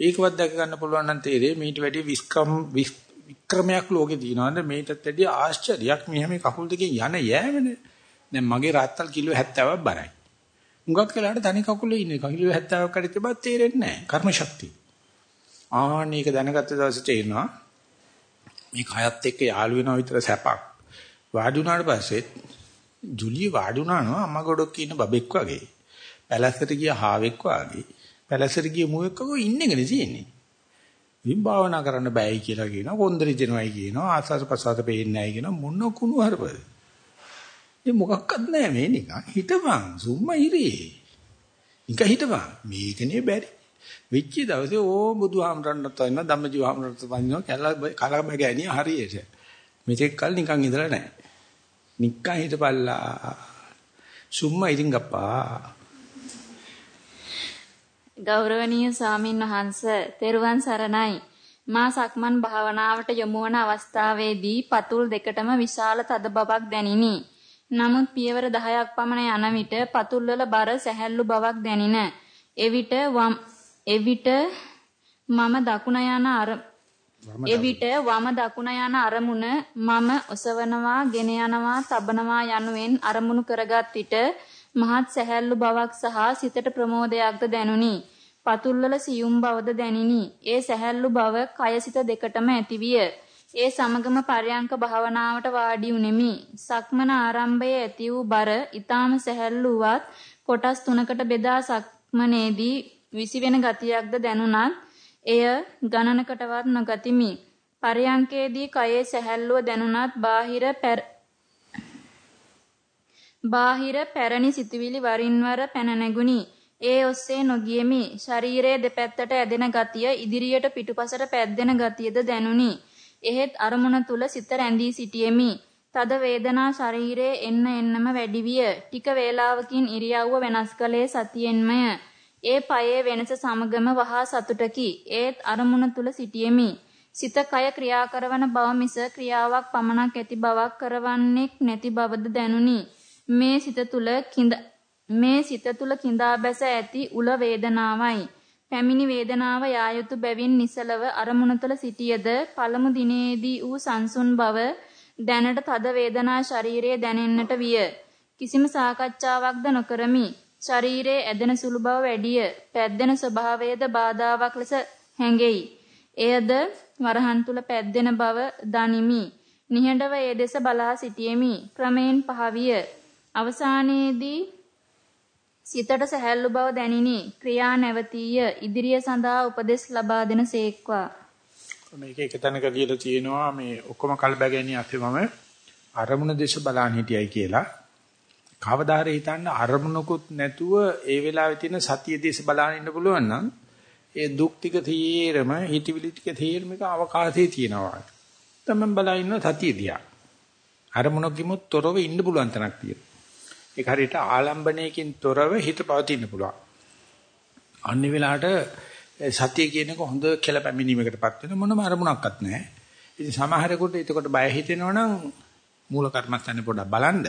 ඒකවත් දැක ගන්න පුළුවන් නම් තේරෙයි මීට වැඩි විස්කම් වික්‍රමයක් ලෝකේ දිනවද මේකටත් වැඩි ආශ්චර්යයක් මෙහෙම කකුල් දෙකෙන් යන යෑමනේ. දැන් මගේ රාත්තල් කිලෝ 70ක් බරයි. හුඟක් වෙලාවට තනි කකුලේ ඉන්නේ. කිලෝ 70ක් හරි තිබ්බත් තේරෙන්නේ නැහැ. කර්ම ශක්තිය. ආනීක දැනගත්ත දවසේ තේරෙනවා මේ කයත් එක්ක යාළු වෙනවා විතර සැපක්. වාඩි වුණාට පස්සේ ජුලිය වාඩි වුණා නෝ අම්මා ගොඩක් ඉන්න බබෙක් වගේ. පැලැස්සට ගිය හාවෙක් වගේ. පැලැස්සට ගිය මුවෙක් වගේ ඉන්නේගෙන තියෙන්නේ. විම් භාවනා කරන්න බෑයි කියලා කියනවා. කොන්දරි දෙනවයි කියනවා. ආස්වාද ප්‍රසආද පේන්නේ නැහැ කියනවා. මොන කුණු හරපද? මේ මොකක්වත් නැහැ මේ නිකන් හිටපන් සුම්ම ඉරේ. නික හිටපන් මේකනේ බැරි. වෙච්ච දවසේ ඕ බුදුහාමරන්ට තන ධම්මජීව හාමරන්ට වදිනවා කැල කලම ගෑණිය හරියට. මෙතෙක් කල් නිකන් ඉඳලා නැහැ. නිකන් හිටපල්ලා. සුම්ම ඉරින් ගප්පා. ගෞරවනීය ස්වාමින් වහන්ස තෙරුවන් සරණයි මා සක්මන් භාවනාවට යොමු වන අවස්ථාවේදී පතුල් දෙකටම විශාල තද බවක් දැනිනි. නමුත් පියවර 10ක් පමණ යන විට පතුල්වල බර සැහැල්ලු බවක් දැනින. එවිට එවිට මම දකුණ යන අර එවිට වම දකුණ යන අරමුණ මම ඔසවනවා, ගෙන යනවා, තබනවා යනුවෙන් අරමුණු කරගත් විට මහත් සැහැල්ලු බවක් සහ සිතට ප්‍රමෝදයක්ද දැනුනි. පතුල්වල සියුම් බවද දැනිනි. ඒ සැහැල්ලු බව කය සිත දෙකටම ඇතිවිය. ඒ සමගම පරයන්ක භාවනාවට වාඩි උනේමි. සක්මන ආරම්භයේ ඇති වූ බර ඊටාම සැහැල්ලුවත් කොටස් තුනකට බෙදා සක්මනේදී විසිවෙන ගතියක්ද දැනුණත් එය ගණනකටවත් නොගතිමි. පරයන්කේදී කයේ සැහැල්ලුව දැනුණත් බාහිර බාහිර පැරණි සිතුවිලි වරින් වර පැන නැගුණි. ඒ ඔස්සේ නොගියෙමි. ශරීරයේ දෙපැත්තට ඇදෙන ගතිය ඉදිරියට පිටුපසට පැද්දෙන ගතියද දැනුනි. එහෙත් අරමුණ තුල සිත රැඳී සිටියෙමි. තද වේදනා ශරීරයේ එන්න එන්නම වැඩි විය. ටික වේලාවකින් ඉරියව්ව වෙනස් කළේ සතියෙන්මය. ඒ පයේ වෙනස සමගම වහා සතුටකි. ඒත් අරමුණ තුල සිටියෙමි. සිත කය ක්‍රියා කරන බව මිස ක්‍රියාවක් පමණක් ඇති බවක් කරවන්නේක් නැති බවද දැනුනි. මේ සිත තුල කිඳ මේ සිත තුල කිඳා බැස ඇති උල වේදනාවයි. පැමිණි වේදනාව යා යුතු බැවින් නිසලව අරමුණ තුල සිටියද පළමු දිනේදී ඌ සංසුන් බව දැනට තද වේදනා ශරීරයේ දැනෙන්නට විය. කිසිම සාකච්ඡාවක්ද නොකරමි. ශරීරයේ ඇදෙන සුළු බව වැඩිය. පැද්දෙන ස්වභාවයේද බාධාවක් ලෙස හැඟෙයි. එයද වරහන් තුල පැද්දෙන බව දනිමි. නිහඬව ඒ දෙස බලා සිටියෙමි. ක්‍රමයෙන් පහවිය. අවසානයේදී සිතට සැහැල්ලු බව දැනිනි. ක්‍රියා නැවතීය. ඉදිරිය සඳහා උපදෙස් ලබා දෙන සේක්වා. මේක එක තැනක කියලා තියෙනවා මේ ඔක්කොම කල්බැගෑනි අතේ මම අරමුණ දේශ බලන් හිටියයි කියලා කවදාහරි හිතන්න අරමුණකුත් නැතුව ඒ වෙලාවේ තියෙන සතිය දේශ බලන් ඉන්න පුළුවන් නම් ඒ දුක් ටික තීරම හිතවිලි ටික තීරම එක අවකාශයේ තියෙනවා. තමන් බලන ඉන්න සතිය දිහා. අරමුණකිමුත් තොරව ඉන්න පුළුවන් තැනක් තියෙනවා. ඒක හරියට ආලම්බණයකින් තොරව හිත පවතින්න පුළුවන්. අනිත් වෙලාවට සතිය කියන එක හොඳ කියලා පැමිණීමකටපත් වෙන මොනම අරමුණක්වත් නැහැ. ඉතින් සමහරෙකුට එතකොට බය හිතෙනවනම් මූල කර්මස්ථානේ පොඩ්ඩක් බලන්න.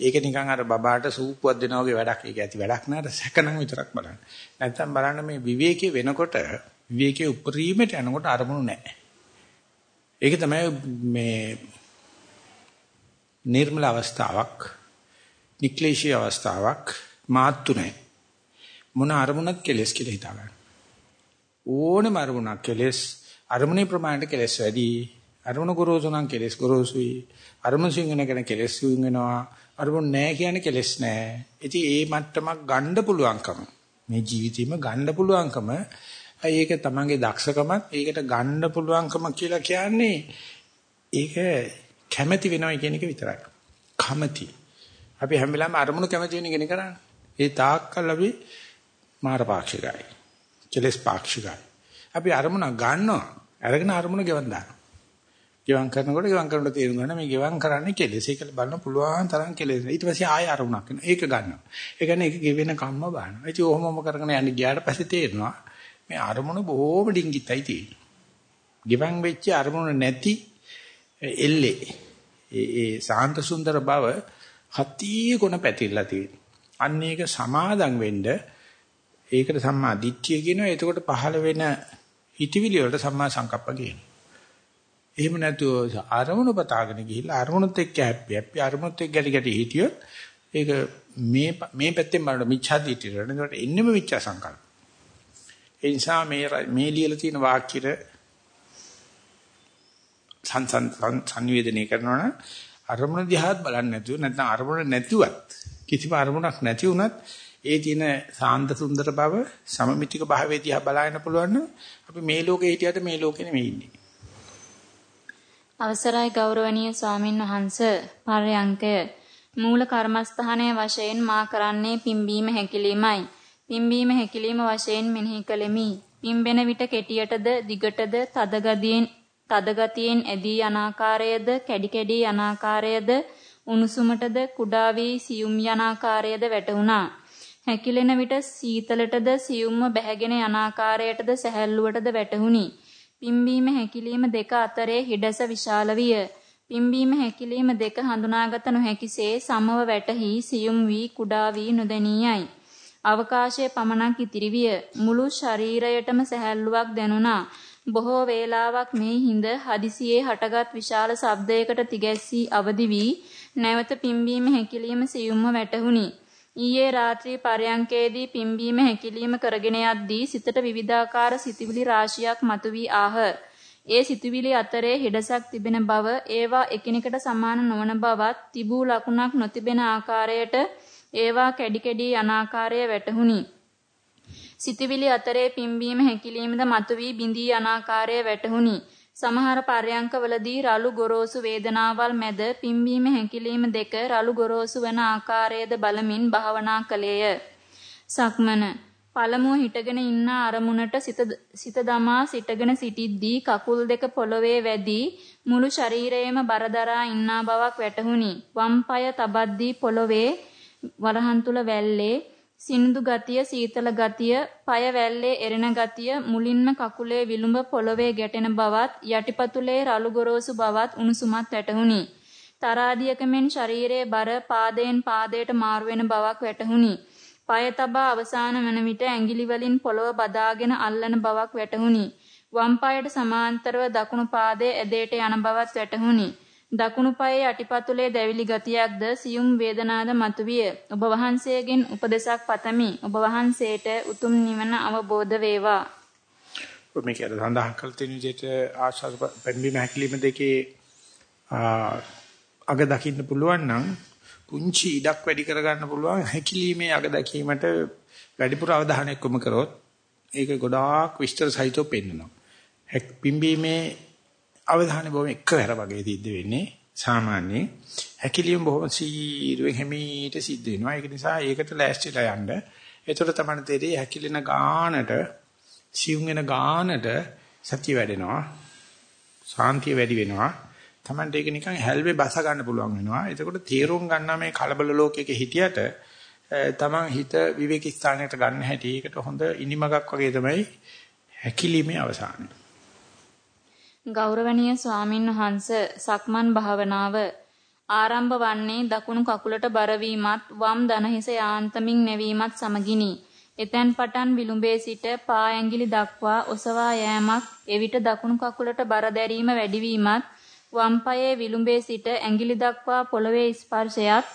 ඒක නිකන් අර බබාට සූපුවක් දෙනා වගේ වැඩක්. ඒක ඇති වැඩක් නෑ. සැකනම් විතරක් බලන්න. නැත්තම් බලන්න මේ විවේකයේ වෙනකොට විවේකයේ උපරිමයට යනකොට අරමුණු නැහැ. ඒක තමයි මේ නිර්මල අවස්ථාවක්, නික්ලේශී අවස්ථාවක් මාත්තු නැහැ. මොන අරමුණක් කෙලස් කියලා හිතා ගන්න. ඕනම අරමුණක් කෙලස් අරමුණේ ප්‍රමාණයට කෙලස් වැඩි. අරමුණ ගොරෝසු නම් කෙලස් ගොරෝසුයි. අරමුණ සිං වෙන කෙන කෙලස් සිං වෙනවා. අරමුණ නැහැ කියන්නේ කෙලස් නැහැ. ඉතින් ඒ මට්ටමක් ගන්න පුළුවන්කම මේ ජීවිතේම ගන්න පුළුවන්කම ඒක තමන්ගේ දක්ෂකමත් ඒකට ගන්න පුළුවන්කම කියලා කියන්නේ ඒක කැමැති වෙනවා කියන එක විතරයි. කැමැති. අපි හැම වෙලාවෙම අරමුණු කැමැති වෙන කෙනෙක් කරන්නේ. ඒ තාක්කල් අපි මාර පාක්ෂිකයි. කෙලස් පාක්ෂිකයි. අපි අරමුණ ගන්නවා. අරගෙන අරමුණ ගෙවන් දානවා. ගෙවන් කරනකොට ගෙවන් කරනකොට තේරුම් ගන්න මේ ගෙවන් කරන්නේ කෙලෙස්. ඒක බලන්න පුළුවන් තරම් කෙලෙස්. ඊට පස්සේ ආය අරමුණක් වෙනවා. ඒක ගන්නවා. ඒ කියන්නේ ඒක ගෙවෙන කම්ම බානවා. ඉතින් ඔහොමම කරගෙන යන්නේ ගියාට පස්සේ තේරෙනවා මේ අරමුණ බොහොම ඩිංගිතයි තියෙන්නේ. ගෙවන් වෙච්ච අරමුණ නැති එල්ලේ ඒ ඒ සාන්ත සුන්දර බව හතිය ගුණ පැතිරලා තියෙනවා. අන්න ඒක සමාදම් වෙන්න ඒකට සම්මා දිට්ඨිය කියනවා. එතකොට පහළ වෙන හිතවිලි වලට සම්මා සංකප්ප කියනවා. එහෙම නැතුව අරමුණු පතාගෙන ගිහිල්ලා අරමුණුත් එක්ක හැප්පි හැප්පි අරමුණුත් එක්ක ගැටි ගැටි හිටියොත් ඒක මේ මේ පැත්තෙන් බලන මිච්ඡා දිට්ඨියට එනකොට එන්නෙම මිච්ඡා සංකල්ප. ඒ නිසා මේ මේ ලියලා තියෙන වාක්‍යෙට සංසන් සංවේදනය කරනවා නම් අරමුණ දිහාත් බලන්නේ නැතුව නැත්නම් අරමුණ නැතුවත් කිසිම අරමුණක් නැති වුණත් ඒ තියෙන සාන්ත සුන්දර බව සමමිතික භාවයේ දිහා බලන්න පුළුවන් නම් අපි මේ ලෝකේ හිටියට මේ ලෝකේ නෙමෙයි ඉන්නේ. අවසරයි ගෞරවනීය ස්වාමින් වහන්ස පරයන්කය මූල කර්මස්ථානයේ වශයෙන් මා කරන්නේ පිම්බීම හැකිලීමයි. පිම්බීම හැකිලිම වශයෙන් මෙනෙහි කළෙමි. පිම්බෙන විට කෙටියටද දිගටද තදගතියෙන් තදගතියෙන් ඇදී අනාකාරයද කැඩි කැඩි අනාකාරයද උණුසුමටද කුඩා වී සියුම් යනාකාරයද වැටුණා. හැකිලෙන විට සීතලටද සියුම්ව බැහැගෙන යනාකාරයටද සැහැල්ලුවටද වැටහුණි. පිම්බීම හැකිලිම දෙක අතරේ හිඩැස විශාල විය. පිම්බීම හැකිලිම දෙක හඳුනාගත නොහැකිසේ සමව වැටහි සියුම් වී කුඩා වී නොදැනියයි. අවකාශයේ පමණක් ඉතිරි විය. මුළු ශරීරයටම සැහැල්ලුවක් දැනුණා. බොහෝ වේලාවක් මේ හිඳ හදිසියේ හටගත් විශාල ශබ්දයකට තිගැස්සී අවදි වී නැවත පිම්බීම හැකිලිම සියුම්ව වැටහුණි. ඊයේ රාත්‍රී පරයන්කේදී පිම්බීම හැකිලිම කරගෙන යද්දී සිතට විවිධාකාර සිතුවිලි රාශියක් මතුවී ආහ. ඒ සිතුවිලි අතරේ හිඩසක් තිබෙන බව, ඒවා එකිනෙකට සමාන නොවන බවත්, තිබූ ලකුණක් නොතිබෙන ආකාරයට ඒවා කැඩි කැඩි අනාකාරය වැටහුණි. සිතවිලි අතරේ පිම්බීම හැකිලීමද මතුවී බිඳී අනාකාරය වැටහුණි. සමහර පර්යංකවලදී රළු ගොරෝසු වේදනාවල් මැද පිම්බීම හැකිලීම දෙක රළු ගොරෝසු වන ආකාරයේද බලමින් භාවනා කළේය. සක්මන පළමුව හිටගෙන ඉන්න අරමුණට සිත දමා සිටගෙන සිටිද්දී කකුල් දෙක පොළවේ වැදී මුළු ශරීරයේම බරදරා ඉන්නා බවක් වැටහුණි. වම් පාය තබද්දී පොළවේ වරහන් තුල වැල්ලේ සිනිඳු ගතිය සීතල ගතිය পায় වැල්ලේ එරෙන ගතිය මුලින්ම කකුලේ විලුඹ පොළවේ ගැටෙන බවත් යටිපතුලේ රළු ගොරෝසු බවත් උණුසුමත් වැටහුණි. තරාදියක මෙන් ශරීරයේ බර පාදයෙන් පාදයට මාරු වෙන බවක් වැටහුණි. পায় තබා අවසාන වන විට ඇඟිලි වලින් පොළව බදාගෙන අල්ලන බවක් වැටහුණි. වම් පායට සමාන්තරව දකුණු පාදයේ ඇදේට යන බවත් වැටහුණි. දකුණු පායේ අටිපතුලේ දැවිලි ගතියක්ද සියුම් වේදනාද මතුවිය. ඔබ වහන්සේගෙන් උපදෙසක් පතමි. ඔබ වහන්සේට උතුම් නිවන අවබෝධ වේවා. මේක අර සඳහන් කළ තියෙන විදිහට ආශාස පෙන්වීම හැකිලිම දෙකේ අග දකින්න පුළුවන් නම් පුංචි ඉඩක් වැඩි කරගන්න පුළුවන් හැකිලීමේ අග දැකීමට වැඩිපුර අවධානය යොමු කරොත් ඒක ගොඩාක් විස්තර සහිතව පෙන්වනවා. පිම්බීමේ අවධානය බොහොම එකවර වගේ සිද්ධ වෙන්නේ. සාමාන්‍යයෙන් හැකිලියම් බොහොම සීරුවෙන් හැමීට සිද්ධ වෙනවා. ඒක නිසා ඒකට ලෑස්තිලා යන්න. ඒතර තමයි තේරෙන්නේ හැකිලෙන ගානට සියුම් වෙන ගානට සතිය වැඩෙනවා. සාන්තිය වැඩි වෙනවා. Tamante ඒක නිකන් හැල්බේ බස ගන්න පුළුවන් වෙනවා. එතකොට තීරුම් ගන්නා මේ කලබල ලෝකයක හිටියට තමන් හිත විවේක ස්ථානයකට ගන්න හැටි ඒකට හොඳ ඉනිමගක් වගේ තමයි හැකිලිමේ අවසානය. ගෞරවනීය ස්වාමින් වහන්සේ සක්මන් භාවනාව ආරම්භ වන්නේ දකුණු කකුලට බර වීමත් වම් දන හිස යාන්තමින් නැවීමත් සමගිනි. එතෙන් පටන් විලුඹේ සිට පා ඇඟිලි දක්වා ඔසවා යෑමක් එවිට දකුණු කකුලට බර දැරීම වැඩිවීමත් වම් පායේ විලුඹේ සිට ඇඟිලි දක්වා පොළවේ ස්පර්ශයත්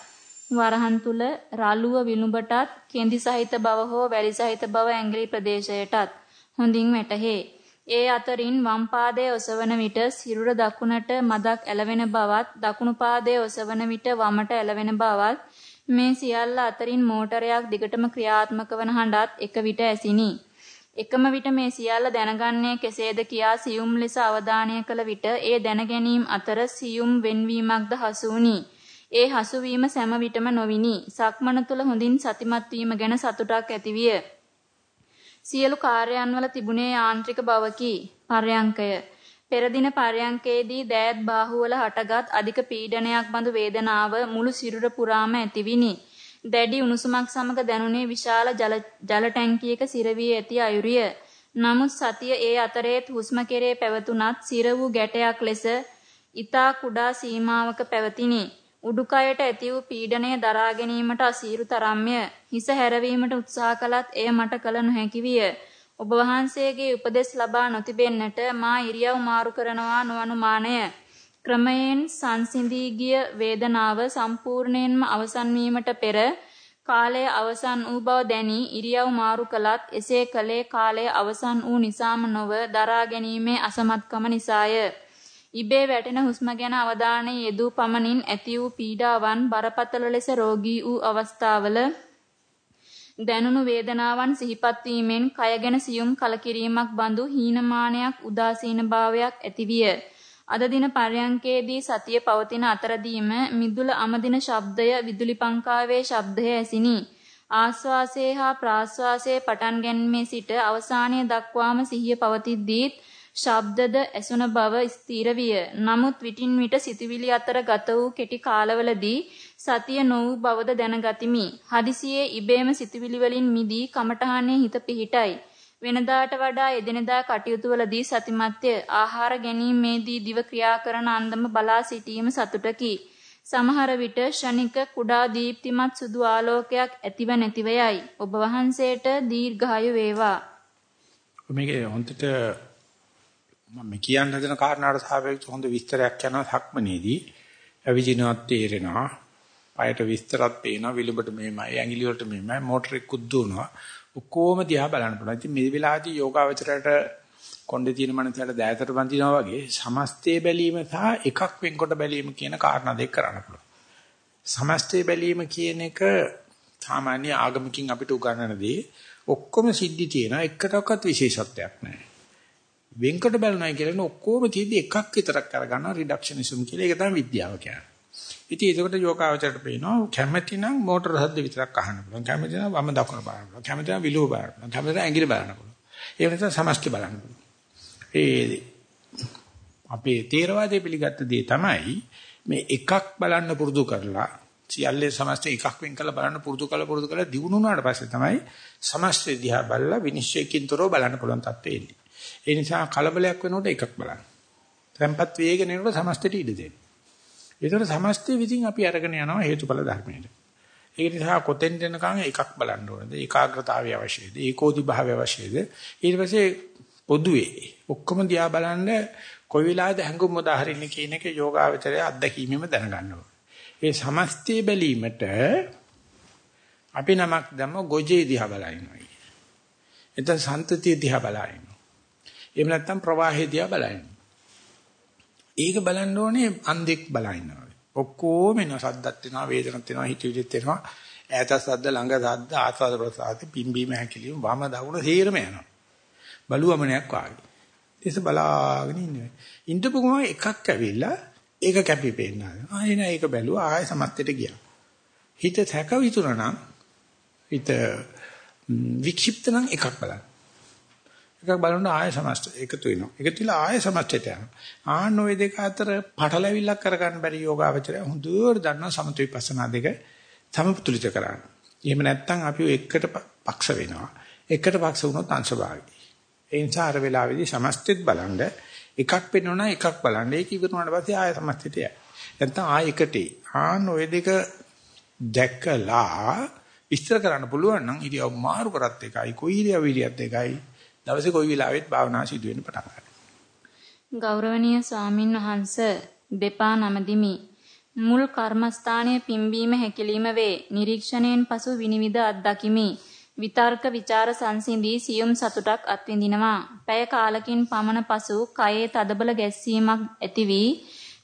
වරහන් තුල රළුව විලුඹටත් කෙඳි සහිත බව හෝ වැලි සහිත බව ඇඟිලි ප්‍රදේශයටත් හොඳින් වැටහේ. ඒ අතරින් වම් පාදයේ ඔසවන විට සිරුර දකුණට මදක් ඇලවෙන බවත් දකුණු පාදයේ ඔසවන විට වමට ඇලවෙන බවත් මේ සියල්ල අතරින් මෝටරයක් දිගටම ක්‍රියාත්මක වන හඬත් එක විට ඇසිනි. එකම විට මේ සියල්ල දැනගන්නේ කෙසේද කියා සියුම් ලෙස අවධානය කළ විට ඒ දැන ගැනීම අතර සියුම් වෙන්වීමක්ද හසු වුනි. ඒ හසු වීම සෑම විටම නොවිනි. සක්මන තුල හොඳින් සතිමත් වීම ගැන සතුටක් ඇතිවිය. සියලු කාර්යයන්වල තිබුණේ යාන්ත්‍රික බවකි. පර්යංකය. පෙර දින පර්යංකයේදී දෑත් බාහුවල හටගත් අධික පීඩනයක් බඳු වේදනාව මුළු සිරුර පුරාම ඇතිවිනි. දැඩි උණුසුමක් සමග දැනුනේ විශාල ජල ජල ටැංකියක සිරවී ඇති අයුරිය. නමුත් සතිය ඒ අතරේත් හුස්ම කෙරේ පැවතුනත් සිර වූ ගැටයක් ලෙස ඊතා කුඩා සීමාවක පැවතිනි. උඩුකයට ඇති වූ පීඩනය දරා ගැනීමට අසීරු තරම්ය. හිස හැරවීමට උත්සාහ කළත් එය මට කල නොහැකි විය. ඔබ වහන්සේගේ උපදෙස් ලබා නොතිබෙන්නට මා ඉරියව් මාරු කරනවා නොඅනුමානය. ක්‍රමයෙන් සංසිඳී ගිය වේදනාව සම්පූර්ණයෙන්ම අවසන් වීමට පෙර කාලය අවසන් වූ බව දැනි ඉරියව් මාරු කළත් එසේ කලේ කාලය අවසන් වූ නිසාම නොව දරා ගැනීමේ අසමත්කම නිසාය. ඉබේ වැටෙන හුස්ම ගැන අවධානය යෙදූ පමණින් ඇති වූ පීඩාවන් බරපතල ලෙස රෝගී වූ අවස්ථාවල දැනුණු වේදනාවන් සිහිපත් වීමෙන් කය ගැන සියුම් කලකිරීමක් බඳු හීනමානයක් උදාසීන භාවයක් ඇතිවිය. අද දින පර්යංකේදී සතිය පවතින අතරදීම මිදුල අමදින ශබ්දය විදුලි පංකාවේ ශබ්දය ඇසිනි. ආස්වාසයේ හා ප්‍රාස්වාසයේ පටන් ගැනීමේ සිට අවසානයේ දක්වාම සිහිය පවතිද්දීත් ශබ්දද ඇසුන බව ස්ථීර විය. නමුත් විටින් විට සිතුවිලි අතර ගත වූ කෙටි කාලවලදී සතිය නො වූ බවද දැනගතිමි. හදිසියේ ඉබේම සිතුවිලි වලින් මිදී කමඨහනේ හිත පිහිටයි. වෙනදාට වඩා එදිනෙදා කටයුතු වලදී සතිමත්ය ආහාර ගැනීමේදී දිව ක්‍රියා කරන අන්දම බලා සිටීම සතුටකි. සමහර විට ෂණික කුඩා දීප්තිමත් සුදු ආලෝකයක් ඇතිව නැතිව යයි. ඔබ වහන්සේට දීර්ඝායු වේවා. මේකේ හොන්දට මම කියන්න හදන කාරණාවට සාපේක්ෂව හොඳ විස්තරයක් යනවා සක්මනේදී. අවිජිනවත් තේරෙනවා. পায়ට විස්තරත් පේනවා විලුඹට මෙහෙමයි ඇඟිලි වලට මෙහෙමයි මෝටරෙක් කුද්දුනවා. ඔක්කොම දිහා බලන්න පුළුවන්. ඉතින් මේ වෙලාවේදී යෝගාවචරයට කොණ්ඩේ තියෙන මනසට දෑතට බඳිනවා වගේ සමස්තය බැලීම සහ එකක් වෙන්කොට බැලීම කියන කාරණා දෙක කරන්න පුළුවන්. සමස්තය බැලීම කියන එක සාමාන්‍ය ආගමකින් අපිට උගන්වන දේ ඔක්කොම සිද්ධි තියෙනවා එකටවත් විශේෂත්වයක් නැහැ. වෙන්කොට බලනවා කියන්නේ ඔක්කොම තියෙදි එකක් විතරක් අරගන්නවා රිඩක්ෂනිසම් කියලා. ඒක තමයි විද්‍යාව කියන්නේ. ඉතින් ඒකට යෝගාවචරයට පේනවා කැමැති නම් මෝටර හද්ද විතරක් අහන්න පුළුවන්. කැමැති නම් වම දකුණ බලන්න පුළුවන්. කැමැති නම් විලුව බලන්න පුළුවන්. කැමැති නම් ඇඟිලි බලන්න පුළුවන්. ඒ වෙනස සමස්ත බලන්න පුළුවන්. ඒ අපේ තේරවාදයේ පිළිගත්ත දේ තමයි මේ එකක් බලන්න පුරුදු කරලා සියල්ලේ සමස්ත එකක් වෙන් කරලා බලන්න පුරුදු කරලා පුරුදු කරලා දිනු වුණාට පස්සේ තමයි සමස්ත දිහා බලලා විනිශ්චයකින්තරෝ බලන්න පුළුවන් තත්ත්වෙ එන්නේ. ඒ නිසා කලබලයක් වෙනකොට එකක් බලන්න. tempat වේගෙන යනකොට සමස්තයට ඉඩ දෙන්න. ඒතකොට සමස්තය විසින් අපි අරගෙන යනවා හේතුඵල ධර්මයට. ඒ නිසා කොතෙන් දෙනකන් එකක් බලන්න ඕනද? ඒකාග්‍රතාවය අවශ්‍යද? ඒකෝදි භාවය අවශ්‍යද? ඊට පස්සේ පොදුවේ ඔක්කොම දිහා බලන්න කොයි වෙලාවද හැංගුම් උදාහරින්න කියන එක යෝගාවචරය අත්දැකීමෙම දැනගන්න ඒ සමස්තය බැලීමට අපි නමක් දැම්ම ගොජේ දිහා බලනවා. එතන සන්තතිය දිහා බලනවා. එහෙම නැත්නම් ප්‍රවාහය දිහා බලන්න. ඒක බලන්න ඕනේ අන්දෙක් බලනවා. ඔක්කොම එනවා සද්දත් වෙනවා වේදනත් වෙනවා හිතවිලිත් වෙනවා ඈත සද්ද ළඟ සද්ද ආස්වාද ප්‍රසආති පිම්බීම හැකිලිම වම දකුණ හේරම යනවා. බලුවමනයක් වාගේ. ඒස බලාගෙන ඉන්නේ. ඉඳපු ගමන් එකක් ඇවිල්ලා ඒක කැපි පෙන්නා. ආයෙ නෑ ඒක බැලුවා ආයෙ සමත්යට ගියා. හිත සැක විතුරනම් හිත වික්ෂිප්ත නම් එකක් බලන්න. එකක් බලන්න ආයෙ සමස්ත එකතු වෙනවා. එකතු වෙලා ආයෙ සමස්තයට යනවා. ආන්න ওই දෙක අතර පටලැවිල්ලක් කරගන්න බැරි යෝගාවචරය හොඳට දන්නා සමතු විපස්සනා දෙක සමතුලිත කරන්න. එහෙම නැත්නම් අපි එකට පක්ෂ වෙනවා. එකට පක්ෂ වුණොත් අංශභාගී. ඒ නිසා අර වෙලාවේදී සමස්තෙත් බලන්න එකක් පෙන්වනවා එකක් බලන්න. ඒක ඉවරුනාට පස්සේ ආය සමස්තෙට යයි. නැත්නම් ආය එකට ආන්න ওই දෙක දැකලා විස්තර කරන්න පුළුවන් නම් ඉරියව් මාරු කරත් එකයි කොයි ඉරියව් ඉරියත් එකයි දවසේ කොයි වෙලාවෙත් භාවනා සිදු වෙන්න පටන් ගන්නවා. ගෞරවනීය ස්වාමින් වහන්සේ දෙපා නමදිමි. මුල් කර්මස්ථානයේ පිම්බීම හැකිලිම වේ. නිරීක්ෂණයෙන් පසු විනිවිද අත්දකිමි. විතර්ක ਵਿਚාර සංසිඳී සියුම් සතුටක් අත්විඳිනවා. පැය කාලකින් පමණ පසු කයේ තදබල ගැස්සීමක් ඇති වී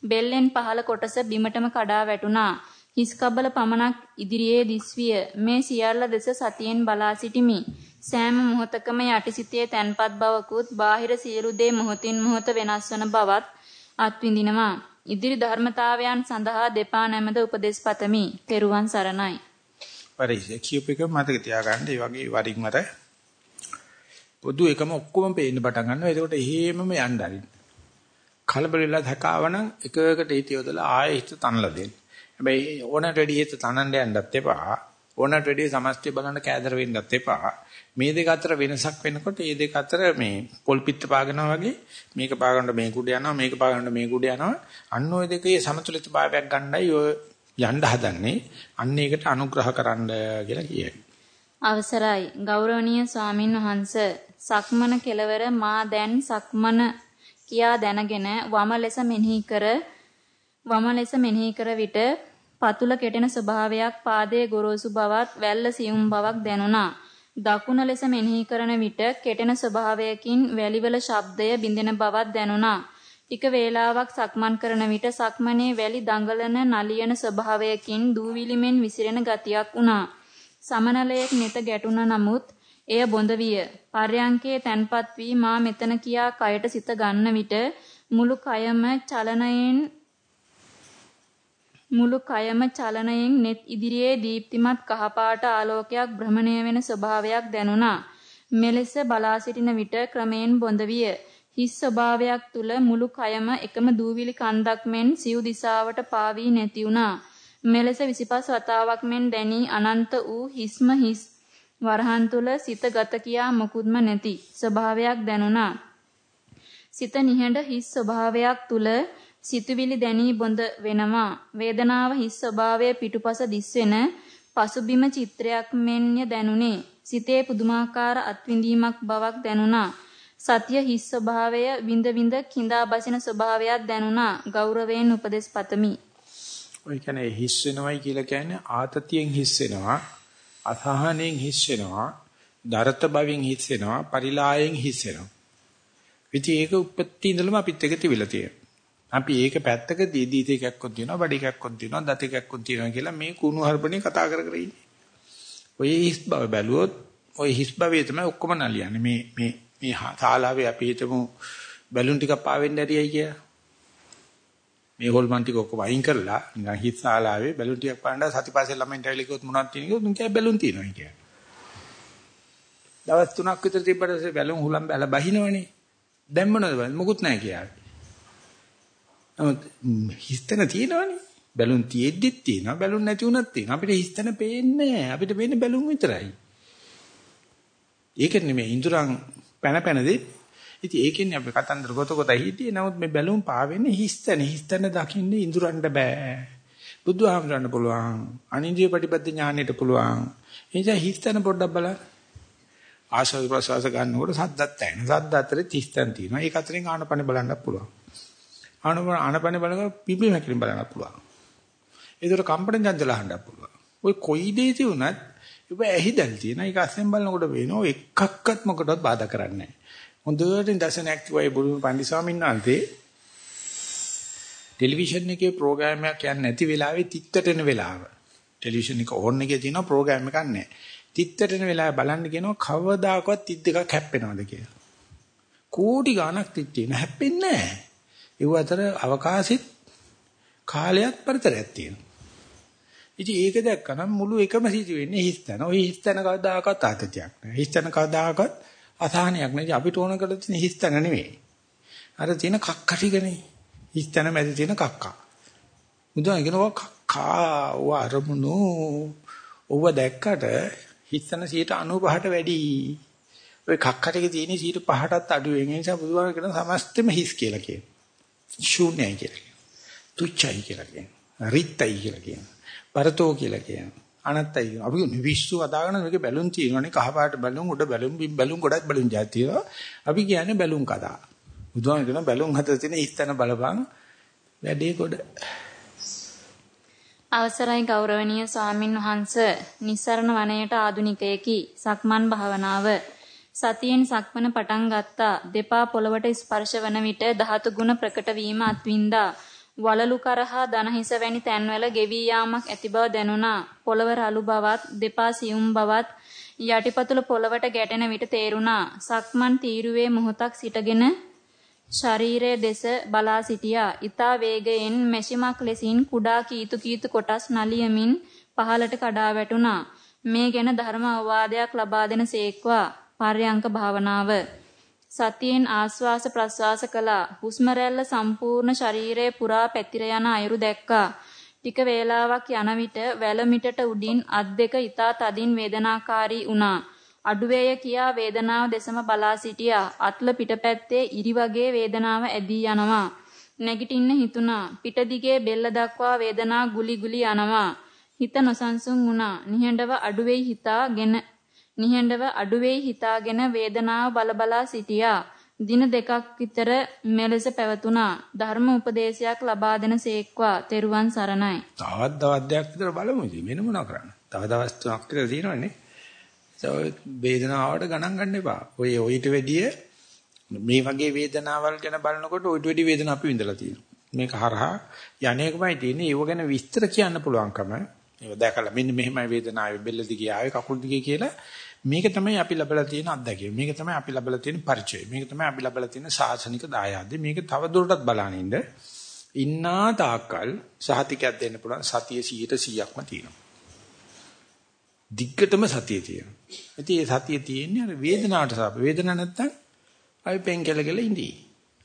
බෙල්ලෙන් පහළ කොටස බිමටම කඩා වැටුණා. හිස් කබල පමණක් ඉදිරියේ දිස්විය. මේ සියල්ල දෙස සතියෙන් බලා සිටිමි. සෑම මොහොතකම යටිසිතේ තැන්පත් බවකුත් බාහිර සියලු දේ මොහොතින් මොහොත වෙනස් වන බවත් අත්විඳිනවා. ඉදිරි ධර්මතාවයන් සඳහා දෙපා නැමද උපදෙස් පතමි. තෙරුවන් සරණයි. පරිසය කියූප එක මතක තියාගන්න. ඒ වගේ වරින් වර පොදු එකම ඔක්කොම පේන්න පටන් ගන්නවා. එතකොට එහෙමම යන්න හරින්න. කලබල වෙලා thakaවනම් එකකට හිත යොදලා ආයෙ හිත තනලා දෙන්න. හැබැයි ඕනට වැඩි හිත තනන්න යන්නත් එපා. ඕනට වැඩි සමස්තය බලන්න කෑදර වෙන්නත් එපා. මේ දෙක අතර වෙනසක් වෙනකොට මේ දෙක අතර මේ පොල් පිට පාගනවා වගේ මේක පාගන්න මේ කුඩ යනවා මේක පාගන්න මේ කුඩ යනවා අන්න ওই දෙකේ සමතුලිතභාවයක් ගන්නයි ඔය යන්න හදන්නේ අන්න ඒකට අනුග්‍රහ කරන්න කියලා කියයි. අවසරයි ගෞරවනීය ස්වාමින් වහන්ස සක්මන කෙලවර මා දැන් සක්මන කියා දැනගෙන වම ලෙස මෙනෙහි කර වම ලෙස මෙනෙහි කර විට පතුල කෙටෙන ස්වභාවයක් පාදයේ ගොරෝසු බවත් වැල්ල සියුම් බවක් දැනුණා. දකුණ ලෙස මෙනෙහි කරන විට කෙටෙන ස්වභාවයකින් වැලිවල ශබ්දය බිඳෙන බවක් දැනුණා. ටික වේලාවක් සක්මන් කරන විට සක්මනේ වැලි දඟලන නලියන ස්වභාවයකින් දූවිලිමෙන් විසිරෙන ගතියක් වුණා. සමනලයක් නෙත ගැටුණ නමුත් එය බොඳ විය. පර්යංකේ තැන්පත් වී මා මෙතන කියා කයට සිත ගන්න විට මුළු කයම චලනයෙන් මුළු කයම චලනයෙන් net ඉදිරියේ දීප්තිමත් කහපාට ආලෝකයක් භ්‍රමණය වෙන ස්වභාවයක් දැනුණා. මෙලෙස බලා සිටින විට ක්‍රමයෙන් බොඳ විය. හිස් ස්වභාවයක් තුල මුළු කයම එකම දූවිලි කන්දක් මෙන් සිව් දිසාවට පාවී නැති වුණා. මෙලෙස 25 වතාවක් මෙන් දැනි අනන්ත වූ හිස්ම හිස් වරහන් තුල සිත ගත කියා මොකුත්ම නැති ස්වභාවයක් දැනුණා. සිත නිහඬ හිස් ස්වභාවයක් තුල සිතුවිලි දැනී බොඳ වෙනවා. වේදනාව හිස් ස්වභාවය පිටුපස දිස්වෙන පසුබිම චිත්‍රයක් මෙන්ය දැනුනේ. සිතේ පුදුමාකාර අත්විඳීමක් බවක් දැනුණා. සතිය හිස් ස්වභාවය විඳ විඳ කිඳා බසින ස්වභාවයක් දැනුණා. ගෞරවයෙන් උපදෙස් පතමි. ඔය කියන්නේ හිස් වෙනවයි කියලා කියන්නේ ආතතියෙන් හිස් වෙනවා, අසහනෙන් හිස් වෙනවා, දරත බවින් හිස් වෙනවා, පරිලායෙන් හිස් වෙනවා. ඉතින් ඒක උපත්ති ඉඳලම අපිත් එක තිබිලා තියෙනවා. අපි ඒක පැත්තක දීදීත එකක්වත් තියෙනවා, බඩ එකක්වත් තියෙනවා, දත එකක්වත් තියෙනවා කියලා මේ කුණු හර්පණේ කතා කර කර ඉන්නේ. ඔය හිස් බව බැලුවොත් ඔය හිස් භවයේ තමයි ඔක්කොම නලියන්නේ. මේ මේ මේ ශාලාවේ අපි හිතමු බැලුන් ටිකක් පාවෙන්න ඇරියයි කියලා. මේ හොල්මන් ටික ඔක්කොම අයින් කරලා නිකන් හිස් ශාලාවේ බැලුන් ටිකක් පාන්න සතිපස්සේ ළමෙන්ට ඇවිල්ලා කිව්වොත් මොනවද තියෙන්නේ කිව්වොත් උන් කිය බැලුන් තියෙනවා කියලා. දවස් 3ක් විතර තිබ්බට බැලුන් හුලම් බැල බහිනවනේ. දැන් මොනවද බලන්නේ මොකුත් නැහැ කියලා. නමුත් හිස්තන තියෙනවනේ. බැලුන් තියෙද්දිත් තියෙනවා බැලුන් නැති වුණත් තියෙනවා. අපිට හිස්තන පේන්නේ නැහැ. අපිට පේන්නේ බැලුන් විතරයි. ඒක නෙමෙයි ඉඳුරන් පැන පැන දෙ. ඉතින් ඒකෙන්නේ අපි කතන්දර ගොත ගොත හිටියේ. නමුත් මේ බැලුම් පාවෙන්නේ හිස්තන. හිස්තන දකින්නේ ඉඳුරන්ට බෑ. බුදුහාමරන්න පුළුවන්. අනින්ජය ප්‍රතිපද ඥානෙට පුළුවන්. එනිසා හිස්තන පොඩ්ඩක් බලන්න. ආශාව ප්‍රසවාස ගන්නකොට සද්දත් ඇහෙන. සද්ද අතරේ හිස්තන තියෙනවා. ඒක අතරින් ආනපන බලන්නත් පුළුවන්. ආනපන ආනපන බලනකොට පිපි මැකිලින් බලන්නත් පුළුවන්. ඒතර කම්පණ ජන්ජල අහන්නත් පුළුවන්. ඔය කොයි දේ තියුණත් ඔබ ඇහිදල් තියෙන. ඒක අස්සෙන් බලනකොට වෙනවා එකක්වත් මොකටවත් බාධා කරන්නේ නැහැ. හොඳට දර්ශනයක් කිව්වයි බුදු පන්දි ස්වාමීන් වහන්සේ ටෙලිවිෂන් එකේ ප්‍රෝග්‍රෑම් එකක් යන්නේ නැති වෙලාවේ තිත්තට එන වෙලාව. ටෙලිවිෂන් එක ඕන් එකේ තියෙන ප්‍රෝග්‍රෑම් එකක් නැහැ. තිත්තට එන වෙලාවේ බලන්න කියනවා කවදාකවත් තිත් දෙකක් හැප්පෙනවද කියලා. කෝටි ගාණක් තිත් තියෙන හැප්පෙන්නේ නැහැ. ඒව අතර අවකාශෙත් කාලයක් පරිතරයක් තියෙනවා. ඉතින් ඒක දැක්කනම් මුළු එකම සිදු වෙන්නේ හිස්තන. ওই හිස්තන කවදාකවත් ආතතියක් නෑ. හිස්තන කවදාකවත් අසහනයක් නෑ. අපිට ඕන කරලා තියෙන හිස්තන නෙවෙයි. අර තියෙන කක්ක ටිකනේ. හිස්තන මැද තියෙන කක්කා. මුදා කියනවා කක්කා වරමුණු. ඔව දැක්කට හිස්තන 95ට වැඩි. ඔය කක්ක ටික තියෙන 5%ටත් අඩු වෙන නිසා බුදුහාම කියන සමස්තෙම හිස් කියලා කියනවා. ශූන්‍යයි කියලා කියනවා. තුච්චයි කියලා කියනවා. රිත්යි කියලා කියනවා. පරතෝ කියලා කියනවා. අනත්තයි කියනවා. අපි නිවිස්සු අදාගෙන මේක බැලුම් තියෙනවානේ කහපාට බැලුම් උඩ බැලුම් බිම් බැලුම් ගොඩක් බැලුම් જાතිය. අපි කියන්නේ බැලුම් කතා. බුදුහාම කියන බැලුම් හතර තියෙන ඉස්තන බලපං වැඩේ කොට. අවසරයි ගෞරවනීය ස්වාමින් වහන්ස නිස්සරණ වනයේට ආදුනිකයෙකි සක්මන් භාවනාව සතියෙන් සක්මන පටන් ගත්තා දෙපා පොළවට ස්පර්ශ වන විට ධාතු ගුණ ප්‍රකට වීම අත්විඳා වලලු කරහා දනහිස වැනි තැන්වල ගෙවී යාමක් ඇති බව දැනුණා. පොළව රළු බවත්, දෙපා සියුම් බවත් යටිපතුල පොළවට ගැටෙන විට තේරුණා. සක්මන් තීරුවේ මොහොතක් සිටගෙන ශරීරයේ දෙස බලා සිටියා. ඊතා වේගයෙන් මැෂිමක් ලෙසින් කුඩා කීතු කීතු කොටස් නලියමින් පහළට කඩා වැටුණා. මේ ගැන ධර්ම අවවාදයක් ලබා දෙන සේක්වා පර්යංක භාවනාව සතියෙන් ආස්වාස ප්‍රස්වාස කළා. හුස්ම රැල්ල සම්පූර්ණ ශරීරයේ පුරා පැතිර යන අයුරු දැක්කා. ටික වේලාවක් යන විට වැල මිටට උඩින් අත් දෙක ඊතා තදින් වේදනාකාරී වුණා. අඩුවේය කියා වේදනාව දෙසම බලා සිටියා. අත්ල පිටපැත්තේ ඉරි වගේ වේදනාව ඇදී යනවා. නැගිටින්න හිතුණා. පිට දිගේ බෙල්ල දක්වා වේදනා ගුලි ගුලි යනවා. හිත නොසන්සුන් වුණා. නිහඬව අඩුවේයි හිතාගෙන නිහඬව අඩුවේ හිතාගෙන වේදනාව බලබලා සිටියා. දින දෙකක් විතර මෙලෙස පැවතුණා. ධර්ම උපදේශයක් ලබා දෙන සේක්වා. තෙරුවන් සරණයි. තවත් දවස් දෙකක් විතර බලමු ඉතින් මෙන්න මොනවා කරන්න. තව දවස් තුනක් විතර තියෙනවනේ. වේදනාවට ගණන් ගන්න එපා. ඔය ඔయిత වැඩිය මේ වගේ වේදනාවල් ගැන බලනකොට ඔయిత වැඩි වේදනාවක් අපි විඳලා තියෙනවා. මේක හරහා යන්නේකමයි තියෙන්නේ. ඒව ගැන විස්තර කියන්න පුළුවන්කම ඒක දැකලා මෙන්න මෙහෙමයි වේදනාවේ බෙල්ල දිගේ ආවේ කකුල් දිගේ කියලා මේක තමයි අපි ලැබලා තියෙන අත්දැකීම. මේක තමයි අපි ලැබලා තියෙන පරිචය. මේක තමයි අපි ලැබලා තියෙන සාසනික දායාද. මේක තව දුරටත් බලනින්න ඉන්නා තාක්කල් සහතිකයක් දෙන්න පුළුවන් සතිය 100%ක්ම තියෙනවා. දිග්ගටම සතිය තියෙනවා. ඉතින් ඒ සතිය තියෙන්නේ අර වේදනාවට සාප. වේදනාවක් නැත්තම් අපි පෙන් කෙලකෙල ඉඳී.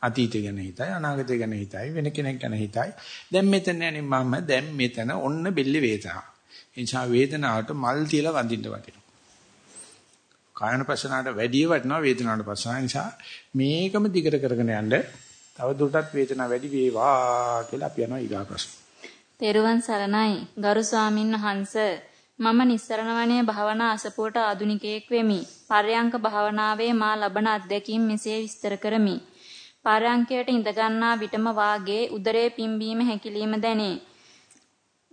අතීතය ගැන හිතයි අනාගතය ගැන හිතයි වෙන කෙනෙක් ගැන හිතයි. දැන් මෙතන යන්නේ මම දැන් මෙතන ඔන්න බෙල්ලේ වේදනාව. ඒ නිසා වේදනාවට මල් තියලා වඳින්න වටිනවා. කායනපසනාවට වැඩි වටිනවා වේදනාවට පස්සනා නිසා මේකම දිගට කරගෙන යන්න තව දුරටත් වේදනාව වැඩි වේවා කියලා අපි යනවා ඊගා ප්‍රශ්න. තෙරුවන් සරණයි ගරු ස්වාමින් වහන්සේ මම නිස්සරණ වනයේ භාවනා අසපුවට ආදුනිකයෙක් වෙමි. පර්යංක භාවනාවේ මා ලබන අත්දැකීම් මෙසේ විස්තර කරමි. පර්යංකයට ඉඳ ගන්නා විටම වාගේ උදරයේ පිම්බීම හැකිලිම දැනේ.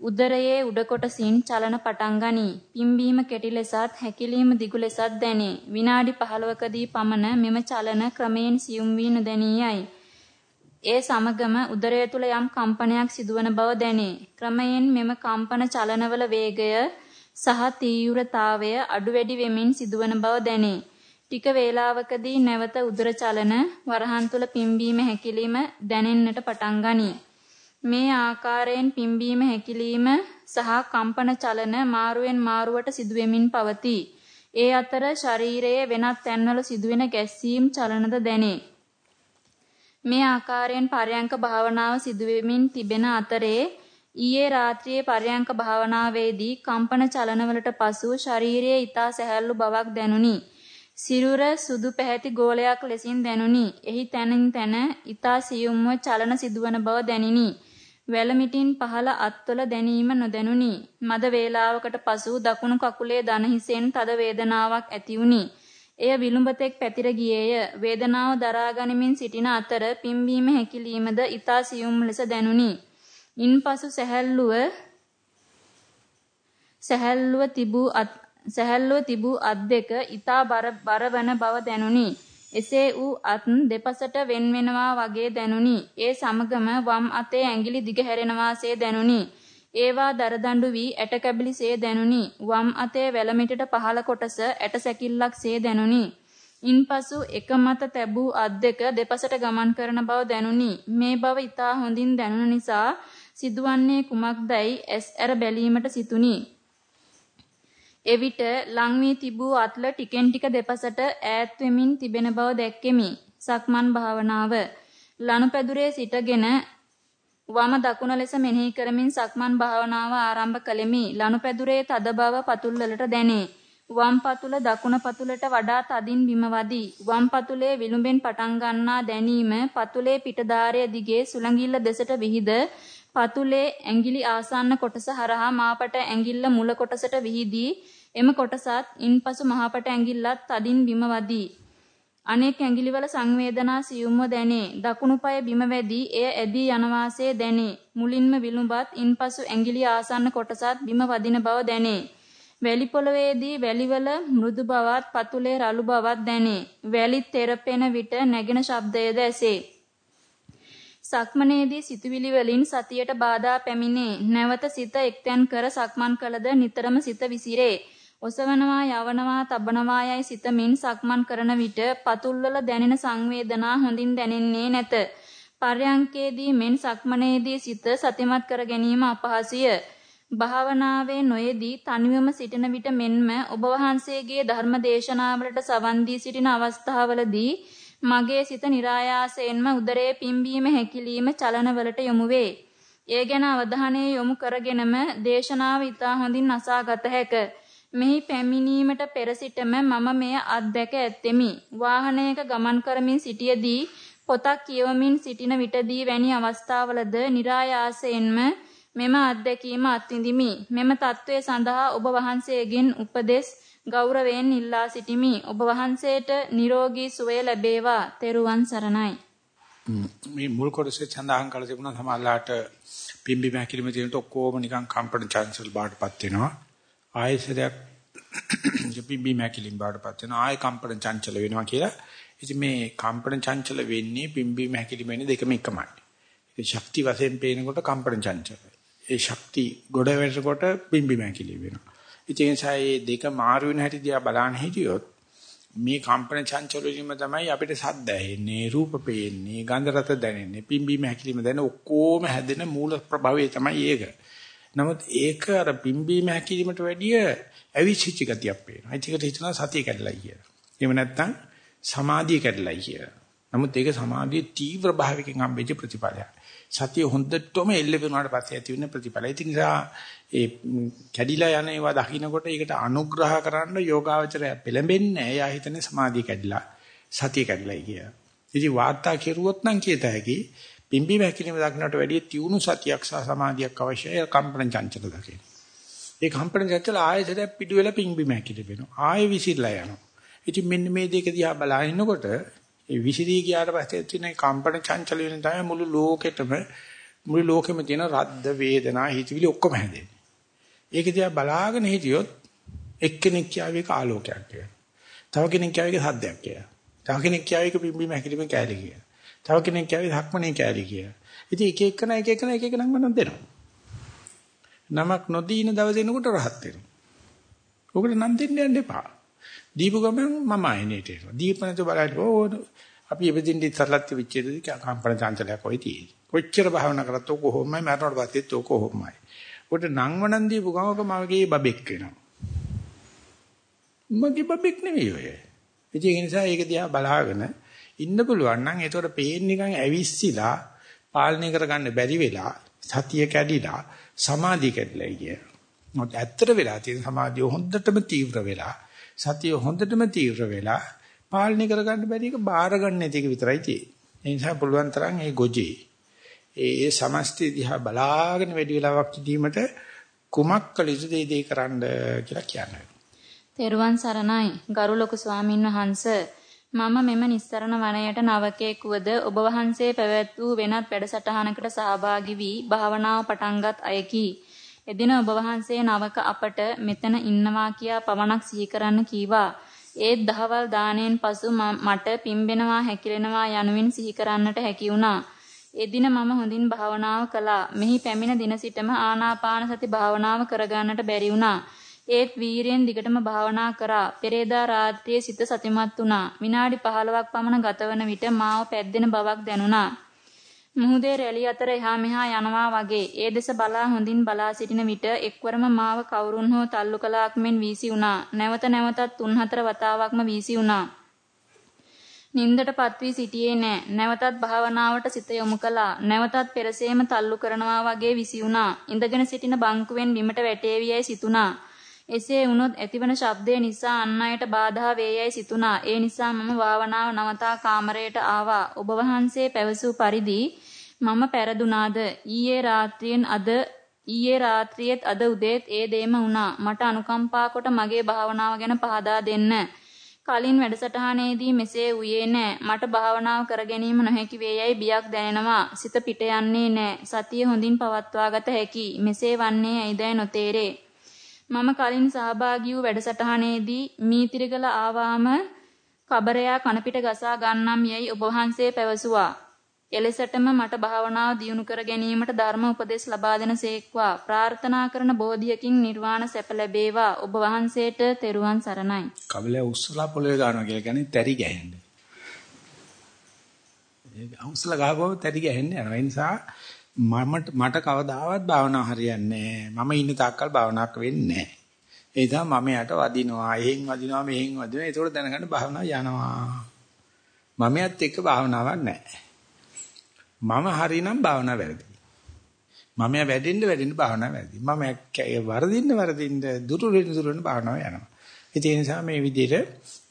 උදරයේ උඩ කොටසින් චලන පටන් ගනී. පිම්බීම කෙටි ලෙසත් හැකිලීම දිගු ලෙසත් දැනේ. විනාඩි 15කදී පමණ මෙම චලන ක්‍රමයෙන් සියුම් වී නොදැනියයි. ඒ සමගම උදරය තුල යම් කම්පනයක් සිදුවන බව දැනේ. ක්‍රමයෙන් මෙම කම්පන චලනවල වේගය සහ තීව්‍රතාවය අඩු වැඩි වෙමින් සිදුවන බව දැනේ. ටික වේලාවකදී නැවත උදර චලන වරහන් තුල පිම්බීම හැකිලිම දැනෙන්නට පටන් ගනී. මේ ආකාරයෙන් පිම්බීම හැකිලිම සහ කම්පන චලන මාරුවෙන් මාරුවට සිදුවෙමින් පවතී. ඒ අතර ශරීරයේ වෙනත් තැන්වල සිදුවෙන ගැස්සීම් චලනද දැනේ. මේ ආකාරයෙන් පරයන්ක භාවනාව සිදුවෙමින් තිබෙන අතරේ ඊයේ රාත්‍රියේ පරයන්ක භාවනාවේදී කම්පන චලනවලට පසු ශරීරයේ ඊතා සැහැල්ලු බවක් දැනුනි. සිරුර සුදු පැහැති ගෝලයක් ලෙසින් දැනුනි. එහි තනින් තන ඊතා සියුම්ව චලන සිදුවන බව දැනිනි. වැලමිටින් පහළ අත්වල දැනීම නොදැනුනි. මද වේලාවකට පසු දකුණු කකුලේ දන හිසෙන් තද වේදනාවක් ඇති වුනි. එය විලුඹතෙක් පැතිර ගියේය. වේදනාව දරා ගනිමින් සිටින අතර පිම්බීම හැකිලීමද ඊතා සියුම් ලෙස දැනුනි. ඉන්පසු සැහැල්ලුව සැහැල්ලුව තිබූ සැහැල්ලුව තිබූ අත් දෙක ඊතා බර බරවන බව දැනුනි. එසේ වූ අත් දෙපසට වෙන් වෙනවා වගේ දැනුනි. ඒ සමගම වම් අතේ ඇඟිලි දිග හැරෙනවාසේ දැනුනි. ඒවා දරදඬු වී ඇට කැබිලිසේ දැනුනි. වම් අතේ වැලමිටට පහළ කොටස ඇට සැකිල්ලක්සේ දැනුනි. ඉන්පසු එක මත තැබූ අත් දෙක දෙපසට ගමන් කරන බව දැනුනි. මේ බව ඊටා හොඳින් දැනුන නිසා සිදුවන්නේ කුමක්දයි ඇස් ඇර බැලීමට සිතුනි. එවිට ලං වී තිබූ අත්ල ටිකෙන් ටික දෙපසට ඈත් වෙමින් තිබෙන බව දැක්කෙමි. සක්මන් භාවනාව ලනුපැදුරේ සිටගෙන වම දකුණ ලෙස මෙනෙහි කරමින් සක්මන් භාවනාව ආරම්භ කළෙමි. ලනුපැදුරේ තද බව පතුල් වලට දැනේ. වම් පතුල දකුණ පතුලට වඩා තදින් බිම වදී. වම් පතුලේ විලුඹෙන් පටන් ගන්නා දැනීම පතුලේ පිටදාරය දිගේ සුළඟිල්ල දෙසට විහිද පතුලේ ඇඟිලි ආසන්න කොටස හරහා මාපට ඇඟිල්ල මුල කොටසට විහිදී එම කොටසත් ඉන්පසු මහපට ඇඟිල්ලත් තදින් බිම වදී. අනෙක් ඇඟිලිවල සංවේදනා සියුම්ව දැනේ. දකුණු පාය බිම වැදී එය ඇදී යන වාසේ දැනේ. මුලින්ම විලුඹත් ඉන්පසු ඇඟිලි ආසන්න කොටසත් බිම වදින බව දැනේ. වැලි පොළවේදී වැලිවල මෘදු බවත් පතුලේ රළු බවත් දැනේ. වැලි තෙරපෙන විට නැගෙන ශබ්දයද ඇසේ. සක්මනේදී සිතුවිලි වලින් සතියට බාධා පැමිණේ. නැවත සිත එක්තෙන් කර සක්මන් කළද නිතරම සිත විසිරේ. ඔසවනවා යවනවා තබනවා යයි සිතමින් සක්මන් කරන විට පතුල්වල දැනෙන සංවේදනා හොඳින් දැනෙන්නේ නැත. පර්යංකේදී මෙන් සක්මනේදී සිත සතිමත් කර ගැනීම අපහසුය. භාවනාවේ නොයේදී තනිවම සිටින විට මෙන්ම ඔබ වහන්සේගේ ධර්ම දේශනාවලට සවන් දී සිටින අවස්ථාවලදී මගේ සිත નિરાයාසයෙන්ම උදරයේ පිම්බීම හැකිලිම චලනවලට යොමු වේ. ඒ ගැන අවධානය යොමු කරගෙනම දේශනාව ඉතා හොඳින් අසාගත හැකිය. මෙහි පැමිණීමට පෙර සිටම මම මෙය අත්දැක ඇත්තෙමි. වාහනයක ගමන් කරමින් සිටියදී පොතක් කියවමින් සිටින විටදී වැනි අවස්ථාවලද નિરાයාසයෙන්ම මෙම අත්දැකීම අත්විඳිමි. මෙම தત્ත්වය සඳහා ඔබ වහන්සේගෙන් උපදෙස් ගෞරවයෙන් ඉල්ලා සිටිමි. ඔබ වහන්සේට නිරෝගී සුවය ලැබේවා. තෙරුවන් සරණයි. මේ මුල් කොටසේ ඡන්දහං කළ තිබුණා සමාලාට පිම්බි මහැකිලිම තියෙනට ඔක්කොම නිකන් කම්පන චාන්සල් බාටපත් වෙනවා. ආයෙසරයක් පිම්බි මහැකිලිම බාටපත් වෙනවා. ආයෙ කම්පන චංචල වෙනවා කියලා. ඉතින් මේ කම්පන චංචල වෙන්නේ පිම්බි මහැකිලිම වෙන්නේ දෙකම එකමයි. ඒ ශක්ති වශයෙන් පේනකොට කම්පන චංචල. ඒ ශක්ති ගොඩ වෙනකොට පිම්බි මහැකිලිම වෙනවා. ඉතින් ඒ දෙක මාරු වෙන හැටි දිහා බලන්න හිටියොත් මේ කම්පන චංචල වලින්ම තමයි අපිට සද්ද ඇහෙන්නේ, රූප පේන්නේ, ගන්ධ රස දැනෙන්නේ, පිම්බීම හැකිලිම දැනෙන ඔක්කොම හැදෙන මූල ප්‍රභවය තමයි ඒක. නමුත් ඒක අර පිම්බීම හැකිලිමට වැඩිය අවිචිච්ච ගතියක් පේනවා. ඒකට හිතනවා සතිය කැඩලයි කියලා. එහෙම නැත්නම් සමාධිය කැඩලයි කියලා. නමුත් ඒක සමාධියේ තීව්‍ර භාවයකින් හම්බෙච්ච ප්‍රතිඵලයක්. සතිය හොඳටම එල්ල වෙනාට පස්සේ ඇති වෙන ප්‍රතිඵලය. ඒ නිසා ඒ කැඩිලා යන ඒවා දකින්නකොට ඒකට අනුග්‍රහ කරන්න යෝගාවචරය පෙළඹෙන්නේ නැහැ. එයා හිතන්නේ සමාධිය කැඩිලා සතිය කැඩිලායි කියලා. ඉතින් වාර්තා කෙරුවොත් නම් කියත හැකි පිම්බි වැකිලිම දක්නට වැඩිය තියුණු සතියක් සහ සමාධියක් අවශ්‍යයි කම්පන චංචල දකින්න. ඒ කම්පන චංචල ආයෙත් පිටු වෙලා පිම්බි වැකිලි වෙනවා. ආයෙ විසිරලා යනවා. ඉතින් මෙන්න මේ දෙක දිහා බලනකොට ඒ විසිරී ගියාට පස්සේ තියෙන කම්පන චංචල වෙන තමයි මුළු ලෝකෙටම මුළු ලෝකෙම තියෙන රද්ද වේදනා හිතවිලි ඔක්කොම හැදෙන්නේ. ඒක දිහා බලාගෙන හිටියොත් එක්කෙනෙක් කියාවේ ආලෝකයක් කියලා. තව කෙනෙක් කියාවේ සද්දයක් කියලා. තව කෙනෙක් කියාවේ පිම්බීම හැකිලිම කෑලි කියලා. තව කෙනෙක් කියාවේ ධක්මනේ කෑලි කියලා. ඉතින් එක එකන එක එකන එක එක නම් මනම් දෙනවා. නමක් නොදීන දවස් එනකොට රහත් වෙනවා. ඔකට නම් දෙන්න යන්න එපා. දීපු ගමන් මම ආයෙනේට එනවා. දීපනතු බලන්න ඕන අපි එබෙදින්දි සරලත් විච්ඡේදදී කම්පන චංචලයක් ඔය තියෙන්නේ. කොච්චර භාවනා කරත් ඔක කොහොමයි මරණයට පස්සෙත් ඔක කොහොමයි. උට නංවනන් දීපු ගමක මගේ බබෙක් වෙනවා. මගේ බබෙක් නෙවෙයි ඔය. ඒ නිසා ඒක දිහා බලාගෙන ඉන්න පුළුවන් නම් ඒතකොට පේන්නේ නිකන් ඇවිස්සිලා පාලනය කරගන්න බැරි වෙලා සතිය කැඩිලා සමාධිය කැඩිලා කිය. මොකද ඇත්තට වෙලා තියෙන සමාධිය හොඳටම තීව්‍ර වෙලා සතිය හොඳටම තීව්‍ර වෙලා පාලනය කරගන්න බැරි එක බාර ගන්න නැති එක විතරයි තියෙන්නේ. ඒ නිසා පුළුවන් තරම් ඒ ගොජේ ඒ ඒ සමස්තය දිහා බලාගෙන වැඩි වෙලාවක් සිටීමට කුමක් කළ යුතුද ඒ දේ කරන්න කියලා කියන්නේ. තෙරුවන් සරණයි ගරු ලොකු ස්වාමින් වහන්සේ මම මෙම නිස්සරණ වනයේට නවකයෙක් වුවද ඔබ වහන්සේ පැවැත් වූ වෙනත් වැඩසටහනකට සහභාගී වී භාවනාව පටන්ගත් අයකි. එදින ඔබ වහන්සේ නවක අපට මෙතන ඉන්නවා කියා පමණක් සිහි කරන්න කීවා. ඒත් දහවල් දාණයෙන් පසු මට පිම්බෙනවා හැකිලෙනවා යනුවෙන් සිහි කරන්නට හැකි වුණා. එදින මම හොඳින් භාවනාව කළා. මෙහි පැමිණ දින සිටම ආනාපාන සති භාවනාව කරගන්නට බැරි වුණා. ඒත් වීරියෙන් දිගටම භාවනා කරා. පෙරේදා රාත්‍රියේ සිත සතිමත් වුණා. විනාඩි 15ක් පමණ ගතවන විට මාව පැද්දෙන බවක් දැනුණා. මුහුදේ රැලි අතර එහා මෙහා යනවා වගේ ඒ දෙස බලා හොඳින් බලා සිටින විට එක්වරම මාව කවුරුන් හෝ තල්ලු කලාක් මෙන් වීසි වුණා. නැවත නැවතත් තුන් හතර වතාවක්ම වීසි වුණා. නින්දටපත් වී සිටියේ නෑ. නැවතත් භාවනාවට සිත යොමු කළා. නැවතත් පෙරසේම තල්ලු කරනවා වගේ විසි වුණා. ඉඳගෙන සිටින බංකුවෙන් බිමට වැටේවියයි සිතුණා. එසේ වුණොත් ඇතිවන ශබ්දය නිසා අන් අයට බාධා වේයයි සිතුණා. ඒ නිසා මම භාවනාව නවතා කාමරයට ආවා. ඔබ වහන්සේ පැවසූ පරිදි මම පෙරදුනාද ඊයේ රාත්‍රියෙන් අද ඊයේ රාත්‍රියේත් අද උදේත් ඒ දේම වුණා. මට අනුකම්පා කොට මගේ භාවනාව ගැන පහදා දෙන්න. කලින් වැඩසටහනේදී මෙසේ වූයේ නෑ. මට භාවනාව කර ගැනීම නොහැකි වේයයි බියක් දැනෙනවා. සිත පිට යන්නේ නෑ. සතිය හොඳින් පවත්වා ගත හැකි. මෙසේ වන්නේ ඇයිදයි නොතේරේ. මම කලින් සහභාගී වූ වැඩසටහනේදී මීතිරිගල ආවාම කබරයා කනපිට ගසා ගන්නම් යයි ඔබ වහන්සේ පැවසුවා. එලෙසටම මට භාවනාව දියුණු කර ගැනීමට ධර්ම උපදෙස් ලබා දෙන සේක්වා ප්‍රාර්ථනා කරන බෝධියකින් නිර්වාණ සැප ලැබේවා ඔබ වහන්සේට තෙරුවන් සරණයි. කබලේ උස්සලා පොළවේ ගන්නවා කියලා කියන්නේ තැරි ගැහෙන්නේ. ඒ උස්සලා ගහපුවම තැරි ගැහෙන්නේ යනවා. ඒ නිසා මම මට කවදාවත් භාවනාව හරියන්නේ නැහැ. මම ඉන්න තාක්කල් භාවනාවක් වෙන්නේ නැහැ. ඒ නිසා මම යට වදිනවා, එහෙන් වදිනවා, මෙහෙන් වදිනවා. ඒකෝට දැනගන්න භාවනාව යනවා. මමයත් එක්ක භාවනාවක් නැහැ. මම හරිනම් භාවනාව වැරදි. මම වැඩෙන්න වැඩෙන්න භාවනාව වැරදි. මම වරදින්න වරදින්න දුරු වෙන දුරු වෙන භාවනාව යනවා. ඒ නිසා මේ විදිහට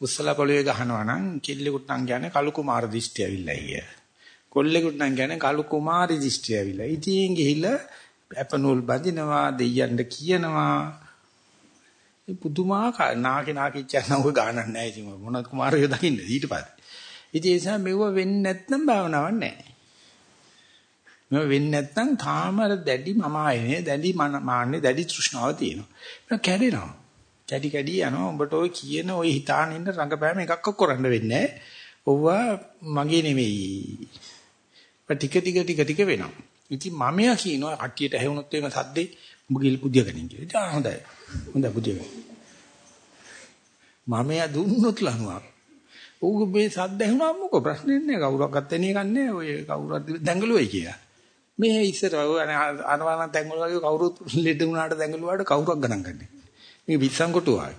උස්සලා පොළවේ ගහනවා නම් කිල්ලෙකුට නම් කියන්නේ කලු කුමාර දිෂ්ටි ඇවිල්ලා අයිය. කොල්ලෙකුට නම් කියන්නේ කලු කුමාරි දිෂ්ටි ඇවිල්ලා. ඉතින් ගිහිල්ලා අපනෝල් බඳිනවා දෙයයන්ට කියනවා. ඒ පුදුමාකාර නාකේ නාකිච්චා නෝ ගානක් නැහැ ඉතින් මොනවද කුමාරයෝ දකින්න ඊට පස්සේ. ඉතින් ඒ නිසා මෙව වෙන්නේ නැත්නම් භාවනාවක් නැහැ. මේව වෙන්නේ නැත්නම් තාම අර දැඩි මම ආයේ දැඩි මාන්නේ දැඩි තෘෂ්ණාව තියෙනවා. මේක කැඩෙනවා. කැඩි කැඩි යනවා. උඹට ඔය කියන ඔය හිතාන ඉන්න රංගපෑම එකක්ක කරන්න වෙන්නේ නැහැ. මගේ නෙවෙයි. ටික ටික ටික ටික වෙනවා. ඉතින් මමයා කියනවා කට්ටියට ඇහුනොත් එහෙම සද්දේ උඹ ගිල් පුදියගනින් කියලා. ඉතින් හොඳයි. හොඳයි පුදියගන්න. මමයා දුන්නොත් ලනුවක්. ඌ මේ සද්ද ඇහුණාම මොකෝ ප්‍රශ්නේ නැහැ කවුරක්වත් එන්නේ නැහැ ඔය කවුරුත් දැඟලුවයි කියලා. මේ ඉස්සර අනවන තැඟවල වගේ කවුරුත් ලෙඩ වුණාට තැඟලුවාට කවුරක් ගණන් ගන්නේ. මේක පිස්සන් කොටුවා.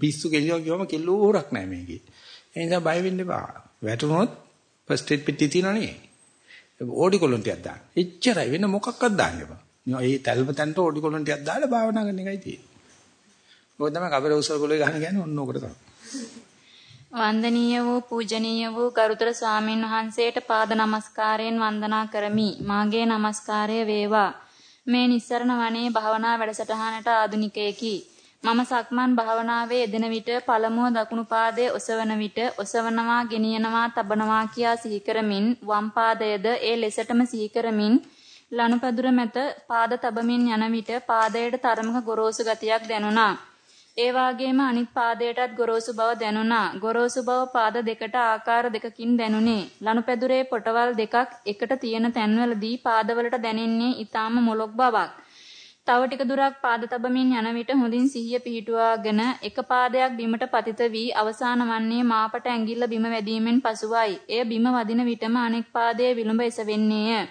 පිස්සු කෙලියෝ කියවම කෙල්ලෝරක් නැහැ මේකේ. ඒ නිසා බය වෙන්න එපා. වැටුනොත් ෆස්ට් එඩ් පෙට්ටිය තියෙනවනේ. ඕඩි කොලොන් ටිකක් දාන්න. එච්චරයි වෙන මොකක්වත් දාන්න එපා. මේ තල්ප තන්ට ඕඩි කොලොන් ටිකක් දාලා භාවනා කරන එකයි තියෙන්නේ. මොකද තමයි කබර උසල් කොලේ ගහන කියන්නේ ඔන්න ඕකට තමයි. වන්දනීය වූ පූජනීය වූ ගරුතර ස්වාමීන් වහන්සේට පාද නමස්කාරයෙන් වන්දනා කරමි. මාගේ නමස්කාරය වේවා. මේ නිස්සරණ වනයේ භාවනා වැඩසටහනට ආදුනිකයෙකි. මම සක්මන් භාවනාවේ යෙදෙන විට පළමුව දකුණු පාදයේ ඔසවන විට ඔසවනවා, ගෙනියනවා, තබනවා කියා සිහි කරමින් වම් පාදයේද ඒ ලෙසටම සිහි කරමින් ලනුපැදුර මැද පාද තබමින් යන විට පාදයට තරමක ගොරෝසු ගතියක් දැනුණා. ඒ වාගේම අනිත් පාදයටත් ගොරෝසු බව දැනුණා. ගොරෝසු බව පාද දෙකට ආකාර දෙකකින් දැනුනේ. ලනුපැදුරේ පොටවල් දෙකක් එකට තියෙන තැන්වලදී පාදවලට දැනෙන්නේ ඊටාම මොලොක් බවක්. තව ටික දුරක් පාද තබමින් යන විට හොඳින් සිහිය පිහිටුවාගෙන එක පාදයක් බිමට පතිත වී අවසාන වන්නේ මාපට ඇඟිල්ල බිම වැදීමෙන් පසුවයි. එය බිම වදින විටම අනෙක් පාදයේ විලුඹ එසවෙන්නේය.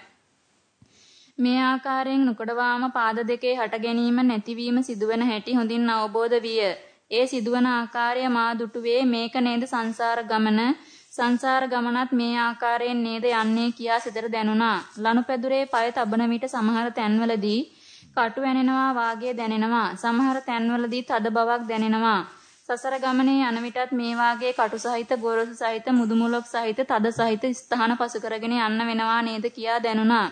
මේ ආකාරයෙන් නුකඩවාම පාද දෙකේ හට ගැනීම නැතිවීම සිදුවන හැටි හොඳින් අවබෝධ විය. ඒ සිදුවන ආකාරය මා දුටුවේ මේක නේද සංසාර ගමන සංසාර ගමනත් මේ ආකාරයෙන් නේද යන්නේ කියා සිතට දැනුණා. ලනුපැදුරේ පය තබන විට සමහර තැන්වලදී කටු ඇනෙනවා වාගේ දැනෙනවා. සමහර තැන්වලදී තද බවක් දැනෙනවා. සසර ගමනේ යන විටත් මේ වාගේ කටු සහිත ගොරොසු සහිත මුදුමුලක් සහිත තද සහිත ස්ථාන පසු කරගෙන යන්න වෙනවා නේද කියා දැනුණා.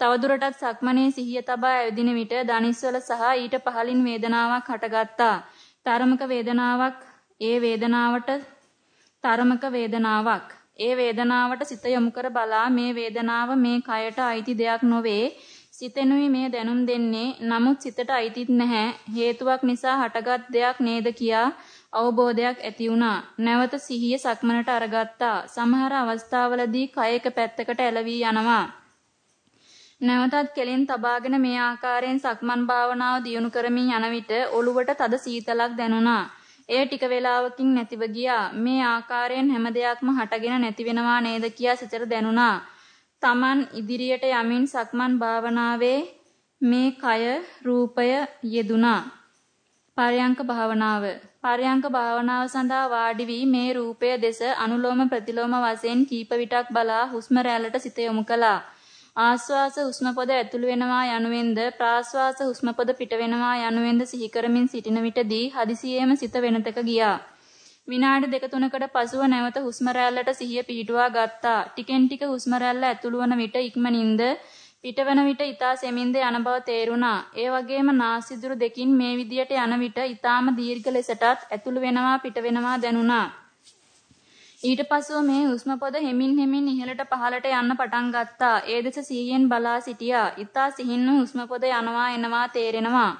තවදුරටත් සක්මනේ සිහිය තබා ඇවිදින විට දනිස්වල සහ ඊට පහළින් වේදනාවක් හටගත්තා. තරමක වේදනාවක් ඒ වේදනාවට තරමක වේදනාවක් ඒ වේදනාවට සිත යොමු කර බලා මේ වේදනාව මේ කයට අයිති දෙයක් නොවේ සිතෙනුයි මේ දැනුම් දෙන්නේ නමුත් සිතට අයිතිත් නැහැ හේතුවක් නිසා හටගත් දෙයක් නේද කියා අවබෝධයක් ඇති වුණා නැවත සිහිය සක්මනට අරගත්තා සමහර අවස්ථාවලදී කය එක පැත්තකට ඇලවි යනවා නැවතත් කෙලින් තබාගෙන මේ ආකාරයෙන් සක්මන් භාවනාව දියුණු කරමින් යන විට ඔළුවට තද සීතලක් දැනුණා. එය ටික වේලාවකින් නැතිව ගියා. මේ ආකාරයෙන් හැම දෙයක්ම හටගෙන නැති වෙනවා නේද කියා සිතට දැනුණා. Taman ඉදිරියට යමින් සක්මන් භාවනාවේ මේ කය රූපය යෙදුනා. පරයන්ක භාවනාව පරයන්ක භාවනාව සඳහා වාඩි වී මේ රූපය දෙස අනුලෝම ප්‍රතිලෝම වශයෙන් කීප විටක් බලා හුස්ම රැල්ලට සිත යොමු කළා. ආශ්වාස හුස්ම පොද ඇතුළු වෙනවා යනුවෙන්ද ප්‍රාශ්වාස හුස්ම පොද පිට වෙනවා යනුවෙන්ද සිහි කරමින් සිටින විටදී හදිසියෙම සිත වෙනතක ගියා. විනාඩි දෙක තුනකට පසුව නැවත හුස්ම රැල්ලට සිහිය පිහිටුවා ගත්තා. ටිකෙන් ටික හුස්ම රැල්ල ඇතුළු වන විට ඉක්මනින්ද පිටවන විට ඊතා සෙමින්ද යන බව තේරුණා. ඒ වගේම නාසිදුරු දෙකින් මේ විදියට යන විට ඊතාම දීර්ඝ ලෙසටත් ඇතුළු වෙනවා පිට වෙනවා දැනුණා. ඊට පසුව මේ හුස්ම පොද හෙමින් හෙමින් ඉහළට පහළට යන්න පටන් ගත්තා. ඒ දෙස සිහියෙන් බලා සිටියා. ඊතා සිහින්න හුස්ම පොද යනවා එනවා තේරෙනවා.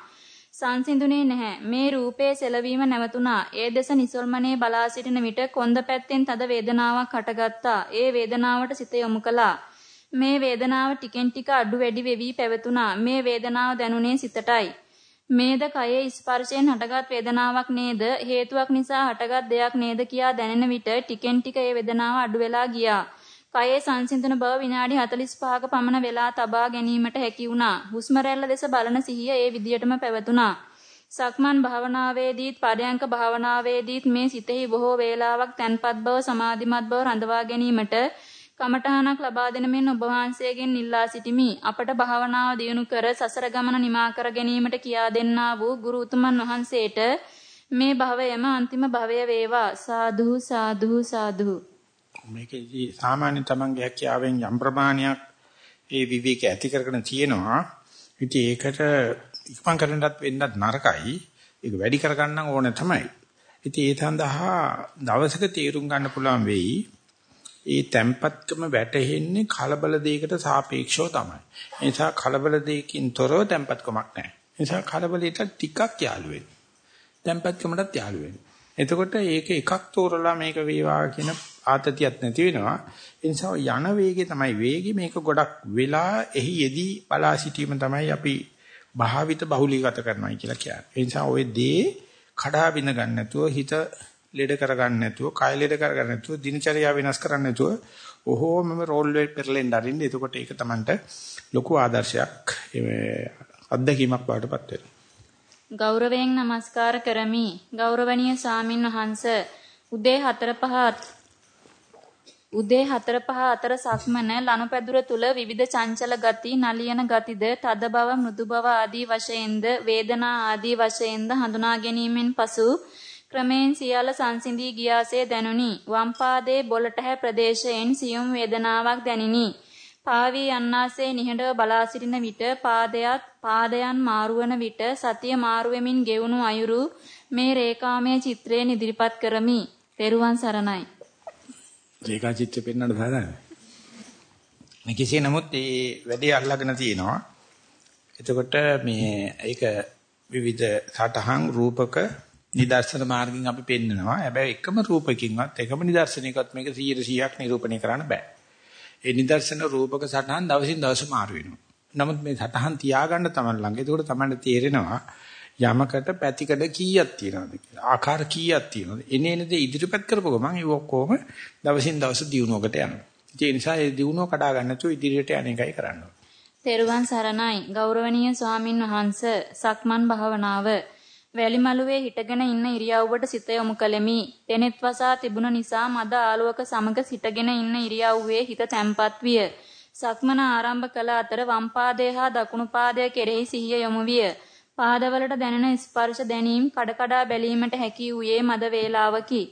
සංසිඳුනේ නැහැ. මේ රූපයේ සෙලවීම නැවතුණා. ඒ දෙස නිසල්මනේ බලා සිටින විට කොන්ද පැත්තෙන් තද වේදනාවක් හටගත්තා. ඒ වේදනාවට සිත යොමු කළා. මේ වේදනාව ටිකෙන් ටික අඩු වැඩි වෙවි පැවතුණා. මේ වේදනාව දැනුනේ සිතටයි. මේද කයේ ස්පර්ශයෙන් හටගත් වේදනාවක් නේද හේතුවක් නිසා හටගත් දෙයක් නේද කියා දැනෙන විට ටිකෙන් ටික ඒ වේදනාව අඩු වෙලා ගියා. කයේ සංසිඳන බව විනාඩි 45ක පමණ වෙලා තබා ගැනීමට හැකි වුණා. හුස්ම දෙස බලන සිහිය ඒ විදියටම පැවතුණා. සක්මන් භාවනාවේදීත් පරයන්ක භාවනාවේදීත් මේ සිතෙහි බොහෝ වේලාවක් තැන්පත් බව සමාධිමත් බව රඳවා ගැනීමට කමඨහනක් ලබා දෙන මෙන් ඔබ වහන්සේගෙන් ඉල්ලා සිටිමි. අපට භාවනාව දියුණු කර සසර ගමන නිමා කර ගැනීමට කියා දෙන්නා වූ ගුරු උතුමන් වහන්සේට මේ භවයම අන්තිම භවය වේවා. සාදු සාදු සාදු. මේකේදී සාමාන්‍ය තමන්ගේ හැකියාවෙන් යම් ප්‍රමාණයක් ඒ විවේක ඇති කරගෙන තියෙනවා. ඉතින් ඒකට ඉක්මන් කරන්නත් වෙන්නත් නරකයි. ඒක වැඩි කරගන්න ඕන තමයි. ඉතින් ඒ සඳහා දවසක තීරුම් ගන්න පුළුවන් වෙයි. ඒ tempatකම වැටෙන්නේ කලබල දෙයකට සාපේක්ෂව තමයි. ඒ නිසා කලබල දෙයකින් තොරව tempatකමක් නැහැ. ඒ නිසා කලබලයට ටිකක් යාළු වෙන්න. tempatකමටත් යාළු වෙන්න. එතකොට ඒක එකක් තෝරලා මේක වේවා කියන ආතතියක් නැති වෙනවා. ඒ නිසා යන වේගය තමයි වේගය මේක ගොඩක් වෙලා එහි යෙදී බලා සිටීම තමයි අපි භාවිත බහුලීගත කරනවා කියලා කියන්නේ. ඒ නිසා ওই දේ කඩා බිඳ ගන්න නැතුව හිත ලෙඩ කරගන්න නැතුව, කය ලෙඩ කරගන්න නැතුව, දිනචරියා වෙනස් කරන්න නැතුව ඔහොමම රෝල් වෙල් පෙරලෙන්න අරින්න. එතකොට ඒක Tamanට ලොකු ආදර්ශයක් අත්දැකීමක් වඩටපත් වෙනවා. ගෞරවයෙන් নমස්කාර කරමි. ගෞරවනීය සාමින් වහන්ස උදේ 4 5 උදේ 4 5 අතර සක්මන ලනුපැදුර තුල විවිධ චංචල ගති, නලියන ගතිද, තද බව, මෘදු බව ආදී වශයෙන්ද, වේදනා ආදී වශයෙන්ද හඳුනා ගැනීමෙන් පසු ක්‍රමෙන් සියල්ල සංසිඳී ගියාසේ දැනුනි. වම් පාදයේ බොලටහැ ප්‍රදේශයෙන් සියුම් වේදනාවක් දැනිනි. පාවී යන්නාසේ නිහඬව බලා සිටින විට පාදයක් පාදයන් මාරුවන විට සතිය මාරු වෙමින් ගෙවුණු අයුරු මේ රේඛාමය චිත්‍රයෙන් ඉදිරිපත් කරමි. තෙරුවන් සරණයි. රේඛා චිත්‍රය පෙන්වන්න බෑ. මේ කෙසේ නමුත් මේ වැඩේ අල්ලගෙන තියෙනවා. එතකොට මේ ඒක විවිධ සටහන් රූපක නිදර්ශන මාර්ගයෙන් අපි පෙන්නනවා. හැබැයි එකම රූපකින්වත් එකම නිදර්ශනයකවත් මේක 100%ක් නිරූපණය කරන්න බෑ. ඒ නිදර්ශන රූපක සටහන් දවසින් දවස මාරු වෙනවා. නමුත් මේ සටහන් තියාගන්න තමයි ළඟ. ඒකට තමයි තේරෙනවා යමකට පැතිකඩ කීයක් තියෙනවද කියලා. ආකාර කීයක් තියෙනවද? එනේන දේ ඉදිරිපත් කරපුව ගමන් ඒ ඔක්කොම දවසින් දවස දියුණුවකට යනවා. ඒ නිසා ඒ දියුණුව කඩා ගන්න නැතුව ඉදිරියට යන එකයි කරන්න ඕනේ. තෙරුවන් සරණයි ගෞරවනීය ස්වාමින් වහන්සේ සක්මන් භාවනාව වැලිමලුවේ හිටගෙන ඉන්න ඉරියව්වට සිත යොමු කළෙමි. දෙනෙත් වසා තිබුණ නිසා මද ආලෝක සමග සිටගෙන ඉන්න ඉරියව්වේ හිත තැම්පත් විය. සක්මන ආරම්භ කළ අතර වම් පාදය හා දකුණු පාදය කෙරෙහි සිහිය යොමු විය. පාදවලට දැනෙන ස්පර්ශ දැනීම් කඩකඩා බැලීමට හැකි වූයේ මද වේලාවකි.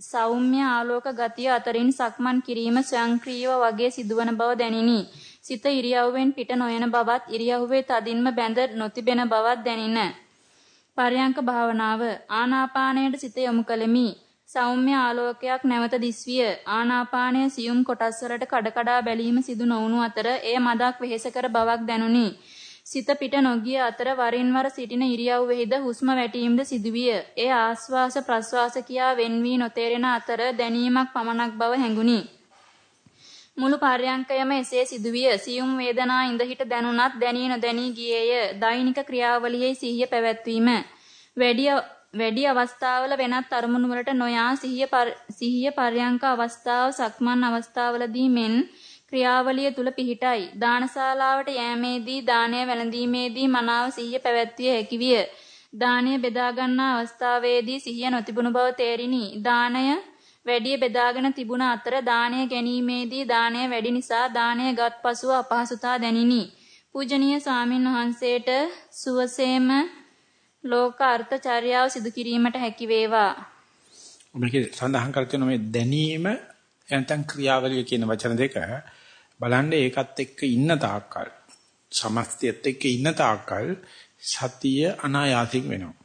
සෞම්‍ය ආලෝක ගතිය අතරින් සක්මන් කිරීම ස්වයංක්‍රීයව වගේ සිදුවන බව දැනිනි. සිත ඉරියව්වෙන් පිට නොයන බවත් ඉරියව්වේ තදින්ම බැඳ නොතිබෙන බවත් දැනින. පරයන්ක භාවනාව ආනාපානයට සිත යොමු කළෙමි. සෞම්‍ය ආලෝකයක් නැවත දිස්විය. ආනාපානය සියුම් කොටස් වලට කඩකඩා බැලීම සිදු නොවුණු අතර එය මදක් වෙහෙසකර බවක් දැනුනි. සිත පිට නොගිය අතර වරින් වර සිටින ඉරියව්වෙහිද හුස්ම වැටීමද සිදුවිය. එය ආස්වාස ප්‍රස්වාස කියා වෙන් වී නොතේරෙන අතර දැනීමක් පමණක් බව හැඟුනි. මුළු පර්යංකයම එසේ සිදුවිය. සියුම් වේදනා ඉඳ හිට දැනුණත් දැනී නොදැනී ගියේය. දෛනික ක්‍රියාවලියේ සිහිය පැවැත්වීම. වැඩි වැඩි අවස්ථාවල වෙනත් අරමුණු වලට නොයා සිහිය සිහිය පර්යංක අවස්ථාව සක්මන් අවස්ථාවලදී මෙන් ක්‍රියාවලිය තුල පිහිටයි. දානශාලාවට යෑමේදී දානය වැළඳීමේදී මනාව සිහිය පැවැත්විය හැකි විය. දානය බෙදා ගන්නා අවස්ථාවේදී සිහිය නොතිබුණු බව තේරිනි. දානය වැඩි බෙදාගෙන තිබුණ අතර දානය ගැනීමේදී දානය වැඩි නිසා දානය ගත් පසුව අපහසුතා දැනිනි. පූජනීය ස්වාමින් වහන්සේට සුවසේම ලෝක අර්ථ චර්යාව සිදු කිරීමට හැකි වේවා. මේකේ සඳහන් කර තියෙන මේ දැනීම නැත්නම් ක්‍රියාවලිය කියන වචන දෙක බලන්න ඒකත් එක්ක ඉන්න තාක්කල් සමස්තයත් එක්ක ඉන්න තාක්කල් සතිය අනායාසින් වෙනවා.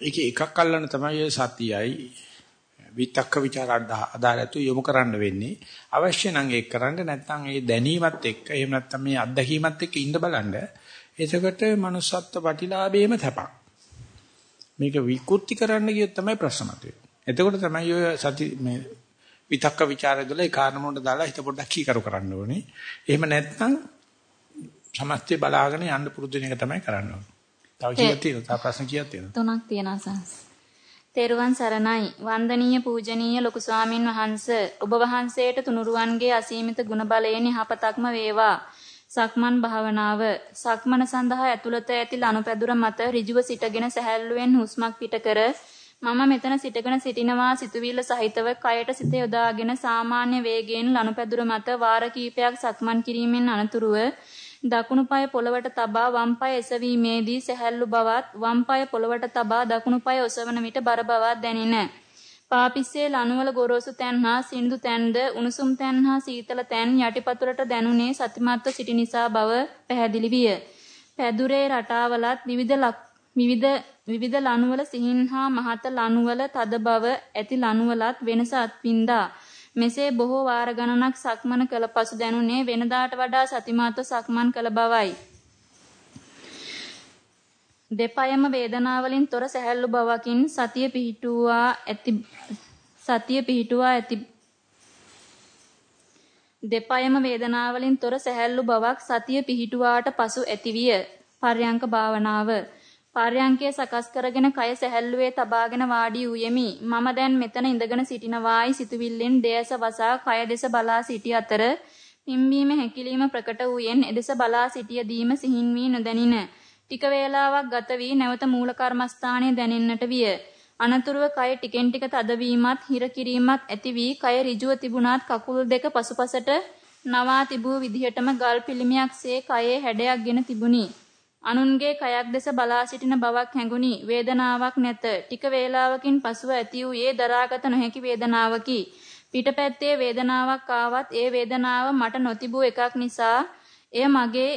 ඒකේ එකක් අල්ලන්න තමයි සතියයි විතක්ක ਵਿਚාර අදාළතු යොමු කරන්න වෙන්නේ. අවශ්‍ය නම් ඒක කරන්න නැත්නම් ඒ දැනීමත් එක්ක එහෙම නැත්නම් මේ අත්දැකීමත් එක්ක ඉන්න බලන්න. එතකොට manussත්ව ප්‍රතිලාභයේම තපක්. මේක විකෘති කරන්න ගියොත් තමයි ප්‍රශ්න මතුවේ. එතකොට තමයි ඔය සති මේ විතක්ක ਵਿਚාරය දොලේ කාරණා දාලා හිත පොඩ්ඩක් කීකරු කරන්න ඕනේ. එහෙම නැත්නම් සමස්තය බලාගෙන යන්න පුරුදු වෙන එක තමයි කරන්න ඕනේ. තව කීයක් තියෙනවද? තව ප්‍රශ්න කීයක් තියෙනවද? තුනක් තියෙනවා සංස්. තෙරුවන් සරණයි. වන්දනීය පූජනීය ලොකු ස්වාමින් වහන්සේ ඔබ වහන්සේට තුනුරුවන්ගේ අසීමිත ගුණ බලයෙන් යහපතක්ම වේවා. සක්මන් භාවනාව සක්මන සඳහා ඇතුළත ඇති ලනුපැදුර මත ඍජුව සිටගෙන සැහැල්ලුවෙන් හුස්මක් පිට කර මම මෙතන සිටගෙන සිටිනවා සිතුවිල්ල සහිතව කයට සිත යොදාගෙන සාමාන්‍ය වේගයෙන් ලනුපැදුර මත වාර කිහිපයක් සක්මන් කිරීමෙන් අනතුරුව දකුණු පාය පොළවට තබා වම් පාය එසවීමේදී සැහැල්ලු බවත් වම් පාය පොළවට තබා දකුණු පාය ඔසවන විට බර බවක් දැනින. පාපිස්සේ ලනුවල ගොරෝසු තැන් හා සිනිඳු තැන්ද උණුසුම් තැන් හා සීතල තැන් යටිපතුලට දැනුනේ සතිමත්ව සිටි නිසා බව පැහැදිලි විය. පැදුරේ රටාවලත් විවිධ විවිධ විවිධ ලනුවල සිහින් හා මහත ලනුවල තද බව ඇති ලනුවලත් වෙනස අත්විඳා. මෙසේ බොහෝ වාර ගණනක් සක්මන කළ පසු දැනුනේ වෙනදාට වඩා සතිමත්ව සක්මන් කළ බවයි. දෙපයම වේදනාවලින් තොර සැහැල්ලු බවකින් සතිය පිහිටුවා ඇති සතිය පිහිටුවා ඇති දෙපයම වේදනාවලින් තොර සැහැල්ලු බවක් සතිය පිහිටුවාට පසු ඇතිවිය. පර්යංක භාවනාව පර්යංකය සකස් කරගෙන කය සැහැල්ලුවේ තබාගෙන වාඩි වූයෙමි. මම දැන් මෙතන ඉඳගෙන සිටිනවායි සිතුවිල්ලෙන් දෙයස වසා කය දෙස බලා සිටි අතර පිම්බීම හැකිලිම ප්‍රකට වූයෙන් එදෙස බලා සිටියදීම සිහින් වී නොදැනින. ටික වේලාවක් ගත වී නැවත මූල කර්මස්ථානයේ දැනෙන්නට විය. අනතුරුව කය ටිකෙන් ටික තදවීමත් හිර කිරීමත් ඇති වී කය ඍජුව තිබුණත් කකුල් දෙක පසුපසට නවා තිබූ විදිහටම ගල් පිළිමයක්සේ කයේ හැඩයක්ගෙන තිබුණි. අනුන්ගේ කයක් දෙස බලා සිටින බවක් හැඟුනි. වේදනාවක් නැත. ටික වේලාවකින් පසුව ඇති වූයේ දරාගත නොහැකි වේදනාවකි. පිටපැත්තේ වේදනාවක් ආවත් ඒ වේදනාව මට නොතිබූ එකක් නිසා එය මගේ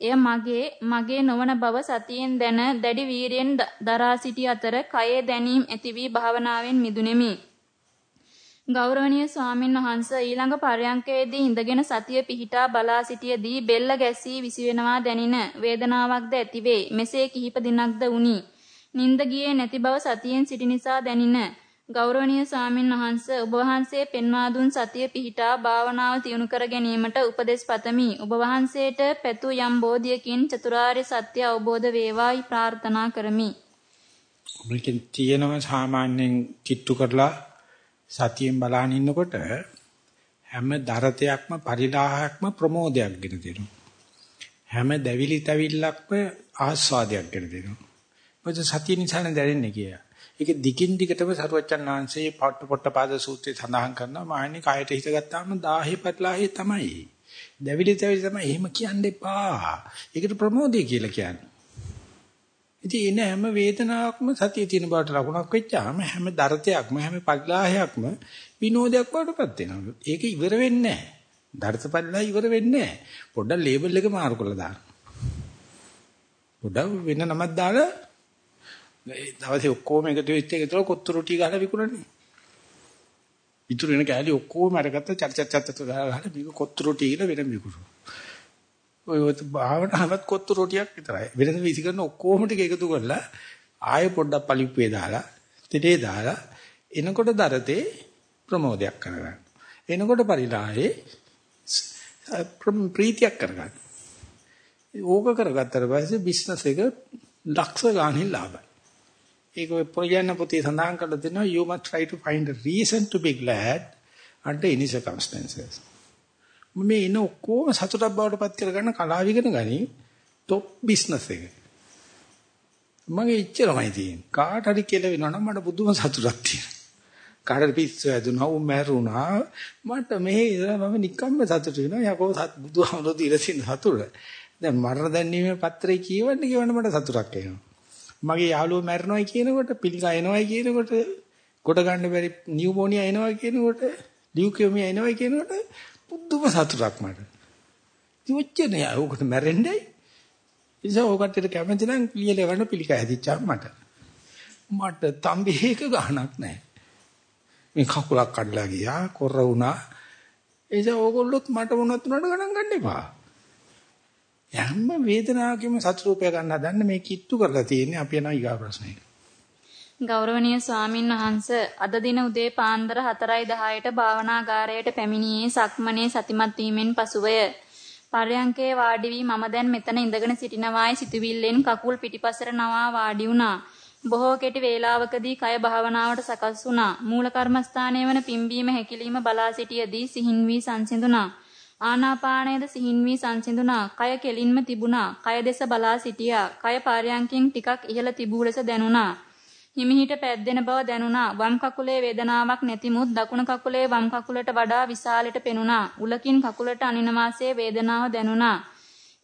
එය මගේ මගේ නොවන බව සතියෙන් දැන දැඩි වීරියෙන් දරා සිටි අතර කයේ දැනීම් ඇති වී භාවනාවෙන් මිදුනේමි. ගෞරවනීය ස්වාමින් වහන්සේ ඊළඟ පරයන්කයේදී ඉඳගෙන සතිය පිහිටා බලා සිටියේදී බෙල්ල ගැසී විසිවෙනවා දැනින වේදනාවක්ද ඇතිවේ. මෙසේ කිහිප දිනක්ද වුනි. නිින්ද ගියේ නැති බව සතියෙන් සිටි නිසා දැනින ගෞරවනීය ස්වාමින් වහන්සේ ඔබ වහන්සේ පෙන්වා දුන් සතිය පිහිටා භාවනාව තියුණු කර ගැනීමට උපදෙස් පතමි. ඔබ වහන්සේට පැතු යම් බෝධියකින් චතුරාර්ය සත්‍ය අවබෝධ වේවායි ප්‍රාර්ථනා කරමි. මේකෙන් තියෙනවා සාමාන්‍යයෙන් කිට්ටු කරලා සතියෙන් බලහන් ඉන්නකොට හැම දරතයක්ම පරිලාහයක්ම ප්‍රමෝදයක් ගෙන දෙනවා. හැම දැවිලි තැවිල්ලක්ම ආස්වාදයක් ගෙන දෙනවා. මොකද සතිය නිසානේ දැනෙන්නේ කියලා. ඒක දිගින් දිගටම සරුවච්චන් වහන්සේ පොට්ට පොට්ටපාද සූත්‍රයේ සඳහන් කරනවා මහන්නේ කයට හිත ගත්තාම 1000 පරිලාහේ තමයි. දැවිලි තැවිලි තමයි එහෙම කියන්න එපා. ඒකට ප්‍රමෝදය කියලා කියන්නේ. ඉතින් එන හැම වේදනාවක්ම සතිය තියෙන බවට ලකුණක් වෙච්චාම හැම දරතයක්ම හැම පරිලාහයක්ම විනෝදයක් වඩපත් වෙනවා. ඒක ඉවර වෙන්නේ නැහැ. දරත පරිලාහ ඉවර වෙන්නේ නැහැ. පොඩ්ඩක් ලේබල් එක මාරු කරලා දාන්න. පොඩ්ඩක් වෙන නමක් දාලා දවසේ ඔක්කොම එකතු වෙච්ච එක තුළ කොත්තු රොටි ගහලා විකුණන්නේ. ඉතුරු වෙන කෑලි ඔක්කොම අරගත්ත චත් චත් චත් ගහලා මේක කොත්තු රොටි කියලා වෙන විකුණනවා. ඔය භාවනාවත් කොත්තු රොටියක් විතරයි. වෙනද විසි කරන ඔක්කොම ටික එකතු කරලා ආයෙ පොඩ්ඩක් පලිප්පේ දාලා, තිතේ දාලා එනකොට දරතේ ප්‍රමෝදයක් කරගන්න. එනකොට පරිලාහේ ප්‍රීතියක් කරගන්න. ඕක කරගත්තට පස්සේ බිස්නස් එක ලක්ෂ ගාණින් ලාභයි. ඒක ඔය ප්‍රයන්න පොතේ සඳහන් කරලා දෙනවා you must try to find a reason to be glad under any circumstances. මේ ඉන ඔක්කොම සතුටක් බවට පත් කරගන්න කලාව ඉගෙන ගනි টොප් බිස්නස් එක. මගේ ඉච්චරමයි තියෙන්නේ. කාට හරි කියලා වෙනවනම් මට පුදුම සතුටක් තියෙනවා. කාටද පිස්සු ඇදුනා උ මැරුණා මට මෙහෙ මම නිකම්ම සතුටු වෙනවා යකෝ බුදුහාමුදුරුවෝ දීලා තියෙන සතුට. දැන් මරණ දැන්නීමේ පත්‍රේ කියවන්න කියවන්න මට සතුටක් එනවා. මගේ යාළුවෝ මැරෙනවයි කියනකොට පිළිකා එනවයි කියනකොට කොට ගන්න බැරි නියුමෝනියා එනවා කියනකොට ලියුකේමියා එනවා කියනකොට පුදුම සතුටක් මට. ඉතින් නෑ ඕකට මැරෙන්නේ. ඉතින් ඕකට කැමති නම් ලියලා ගන්න පිළිකා හැදිච්චා මට. මට තම්බිහේක ගහනක් නෑ. මේ කකුලක් කඩලා ගියා කොර වුණා. එනිසා ඕගොල්ලොත් මට මොනවත් උනට ගණන් ගන්න එපා. හැම වේදනාවකම සතුටුපය ගන්න හදන්න මේ කිට්ටු කරලා තියෙන්නේ අපි යනවා ඊගා ප්‍රශ්නෙට. ගෞරවනීය ස්වාමින් වහන්ස අද දින උදේ පාන්දර 4:10ට භාවනාගාරයට පැමිණියේ සක්මනේ සතිමත් වීමෙන් පසුවය. පර්යංකේ වාඩි වී මම දැන් මෙතන ඉඳගෙන සිටිනවායි සිතුවිල්ලෙන් කකුල් පිටිපසට නවා වාඩි වුණා. බොහෝ කෙටි වේලාවකදී කය භාවනාවට සකස් වුණා. මූල කර්මස්ථානයේ වන පිම්බීම හැකිලිම බලා සිටියේදී සිහින් වී සංසිඳුණා. ආනාපානයේද සිහින් වී සංසිඳුණා. කය කෙලින්ම තිබුණා. කය දෙස බලා සිටියා. කය පාරයන්කින් ටිකක් ඉහළ තිබූ ලෙස දැනුණා. හිමිහිට පැද්දෙන බව දැනුණා. වම් කකුලේ වේදනාවක් නැතිමුත් දකුණු කකුලේ වම් කකුලට වඩා විශාලට පෙනුණා. උලකින් කකුලට අනින මාසයේ වේදනාව දැනුණා.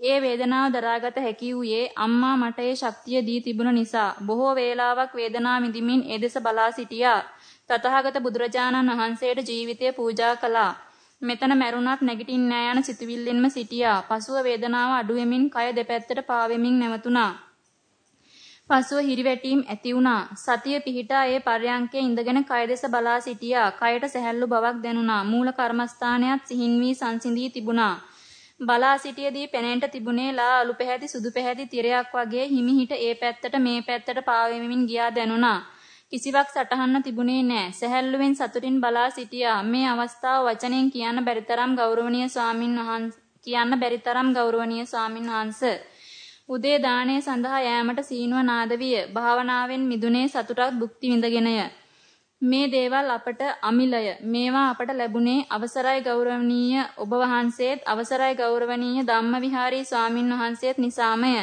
ඒ වේදනාව දරාගත හැකි වූයේ අම්මා මට ඒ ශක්තිය දී තිබුණ නිසා. බොහෝ වේලාවක් වේදනාව මිදිමින් ඒ දෙස බලා සිටියා. තථාගත බුදුරජාණන් වහන්සේට ජීවිතය පූජා කළා. මෙතන මැරුණත් නැගිටින්න නෑ යන සිතුවිල්ලෙන්ම සිටියා. පසුව වේදනාව අඩු වෙමින් කය දෙපැත්තට පාවෙමින් නැවතුණා. පසුව හිරිවැටීම් ඇති වුණා. සතිය පිහිටා ඒ පර්යංකයේ ඉඳගෙන කය දෙස බලා සිටියා. කයට සැහැල්ලු බවක් දැනුණා. මූල කර්මස්ථානයත් සිහින් වී සංසිඳී තිබුණා. බලා සිටියේදී පෙනෙන්ට තිබුණේ ලා අලු පැහැති සුදු පැහැති තිරයක් වගේ හිමිහිට ඒ පැත්තට මේ පැත්තට පාවෙමින් ගියා දැනුණා. කිසිවක් සටහන්න තිබුණේ නැහැ. සැහැල්ලුවෙන් සතුටින් බලා සිටියා. මේ අවස්ථාව වචනෙන් කියන්න බැරි තරම් ගෞරවනීය ස්වාමින් වහන්සේ කියන්න බැරි තරම් ගෞරවනීය ස්වාමින් වහන්සේ උදේ දාණය සඳහා යෑමට සීනුව නාද විය. භාවනාවෙන් මිදුනේ සතුටක් භුක්ති විඳගෙනය. මේ දේවල් අපට අමිලය. මේවා අපට ලැබුණේ අවසරයි ගෞරවනීය ඔබ වහන්සේත් අවසරයි ගෞරවනීය ධම්මවිහාරී ස්වාමින් වහන්සේත් නිසාමය.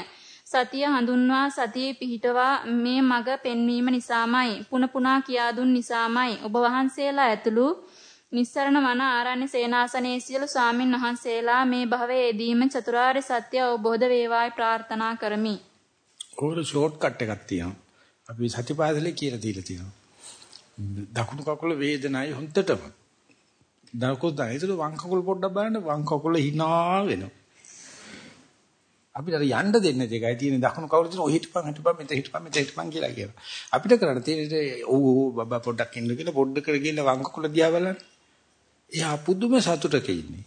සතිය හඳුන්වා සතිය පිහිටවා මේ මග පෙන්වීම නිසාමයි. පුන පුනා කියා දුන් නිසාමයි. ඔබ වහන්සේලා ඇතුළු නිස්සරණ වන ආරණ්‍ය සේනාසනයේ සියලු ස්වාමින් වහන්සේලා මේ භවයේදීම චතුරාර්ය සත්‍ය අවබෝධ වේවායි ප්‍රාර්ථනා කරමි. කොහොමද ෂෝට් කට් එකක් තියෙනවා. අපි සතිපාසලේ කියලා දීලා තියෙනවා. දකුණු කකුල වේදනයි හොන්දටම. දකුණු දයිතල වම් කකුල පොඩ්ඩක් බලන්න වම් කකුල hina වෙනවා. අපිට අර යන්න දෙන්නේ දෙකයි තියෙන දකුණු කකුල තියෙන ඔය හිටපන් හිටපන් මෙතන හිටපන් මෙතන හිටපන් කියලා කියනවා. අපිට කරන්න තියෙන්නේ ඔව් ඔව් බබා පොඩ්ඩක් ඉන්න කියලා පොඩ්ඩක් කරගෙන වම් කකුල දිහා බලන්න. එයා පුදුම සතුටක ඉන්නේ.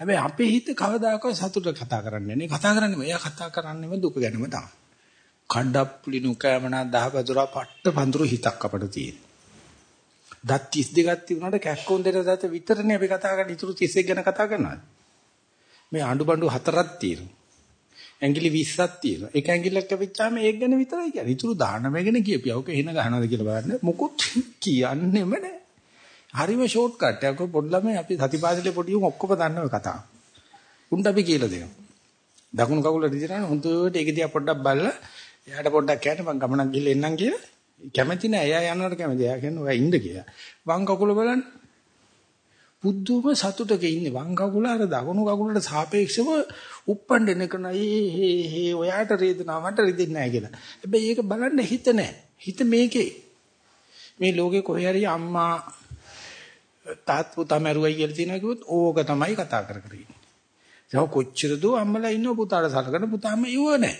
හැබැයි අපේ හිත කවදාකවත් සතුට කතා කරන්නේ නැහැ. කතා කරන්නේ එයා කතා කරන්නේම දුක ගැනම තමයි. කණ්ඩප්පුලි නුකෑමනා දහවතුරා පට්ට පඳුරු හිතක් අපිට තියෙන. දත් 32ක් තිබුණාට කැක්කොන් දෙක දත විතරනේ අපි කතා කරන්නේ. ඉතුරු 31 ගැන කතා කරනවා. මේ ආඬු බඬු හතරක් තියෙනවා. ඇඟිලි 20ක් තියෙනවා. එක ඇඟිල්ලක් කැපිච්චාම ඒක ගැන විතරයි කියන්නේ. ඉතුරු 19 ගැන කියපියා. ඔක එහෙන ගහනවද කියලා බලන්න. මොකුත් කියන්නෙම නැහැ. හරිම ෂෝට් කට් එකක් පොඩි ළමයි අපි සතිපාසලේ පොඩි උන් ඔක්කොම දන්නව කතාව. උන්ට අපි කියලා දෙනවා. දකුණු කකුල රිදිරන හොඳට ඒක දිහා පොඩ්ඩක් බලලා එයාට පොඩ්ඩක් කියන්න මං ගමනක් ගිහලා එන්නම් කියලා. කැමති නෑ එයා යනවට කැමති. එයා කියන්නේ ඔයා ඉන්න කියලා. වම් කකුල බලන්න. බුද්ධම සතුටක ඉන්නේ වම් කකුල අර දකුණු කකුලට සාපේක්ෂව උප්පණ්ඩන කරන ඒ හේ ඔයාට රේදනාව මට රිදෙන්නේ නැහැ කියලා. හැබැයි ඒක බලන්න හිත නැහැ. හිත මේකේ. මේ ලෝකේ කොහේ හරි අම්මා තාත් පුතා මරුවයි කියලා තියෙනවා කිව්වොත් ඕක තමයි කතා කර කර ඉන්නේ. ඒක කොච්චර දෝ අම්මලා ඉන්නව පුතාට සලකන පුතාම ඉව නැහැ.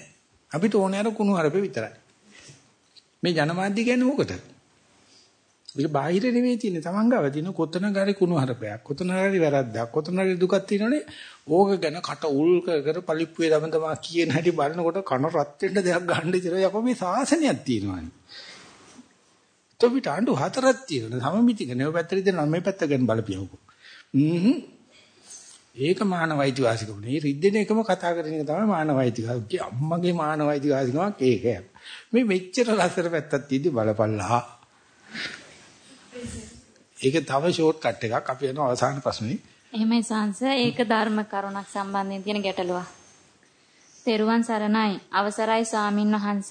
අපිට ඕනේ අර කුණු හරපේ විතරයි. මේ ජනමාධ්‍ය කියන්නේ මොකටද? ඒක බාහිර නෙවෙයි තියෙන්නේ. Taman ගාව තියෙන කොතන ගාරි කුණු හරපයක්. කොතන ගාරි වැරද්දක්. කොතන ගාරි දුකක් තියෙනනේ. ඕක ගැන කට උල් කර පලිප්පුවේ දමන තමා කියන හැටි බලනකොට කන රත් වෙන්න දෙයක් ගන්න ඉතින් යකෝ මේ සාසනයක් තියෙනවානේ. තොපිට ආණ්ඩු හතරක් තියෙනවා. සමමිතික නෙවෙයි පැත්තට දෙනවා මේ පැත්ත ගැන බලපියවකෝ. හ්ම් ඒක මානවයිති වාසිකම නේ. රිද්දෙන එකම කතා කරන එක තමයි මානවයිති වාසිකම. අම්මගේ මානවයිති වාසිකමක් ඒක. මේ මෙච්චර ලස්සන පැත්තක් තියෙදි බලපල්ලා. ඒක තව ෂෝට් කට් එකක්. අපි යනවා අවසාන ප්‍රශ්නේ. එහෙමයි සංස ඒක ධර්ම කරුණක් සම්බන්ධයෙන් තියෙන ගැටලුවක්. තෙරුවන් සරණයි අවසරයි ස්වාමින් වහන්ස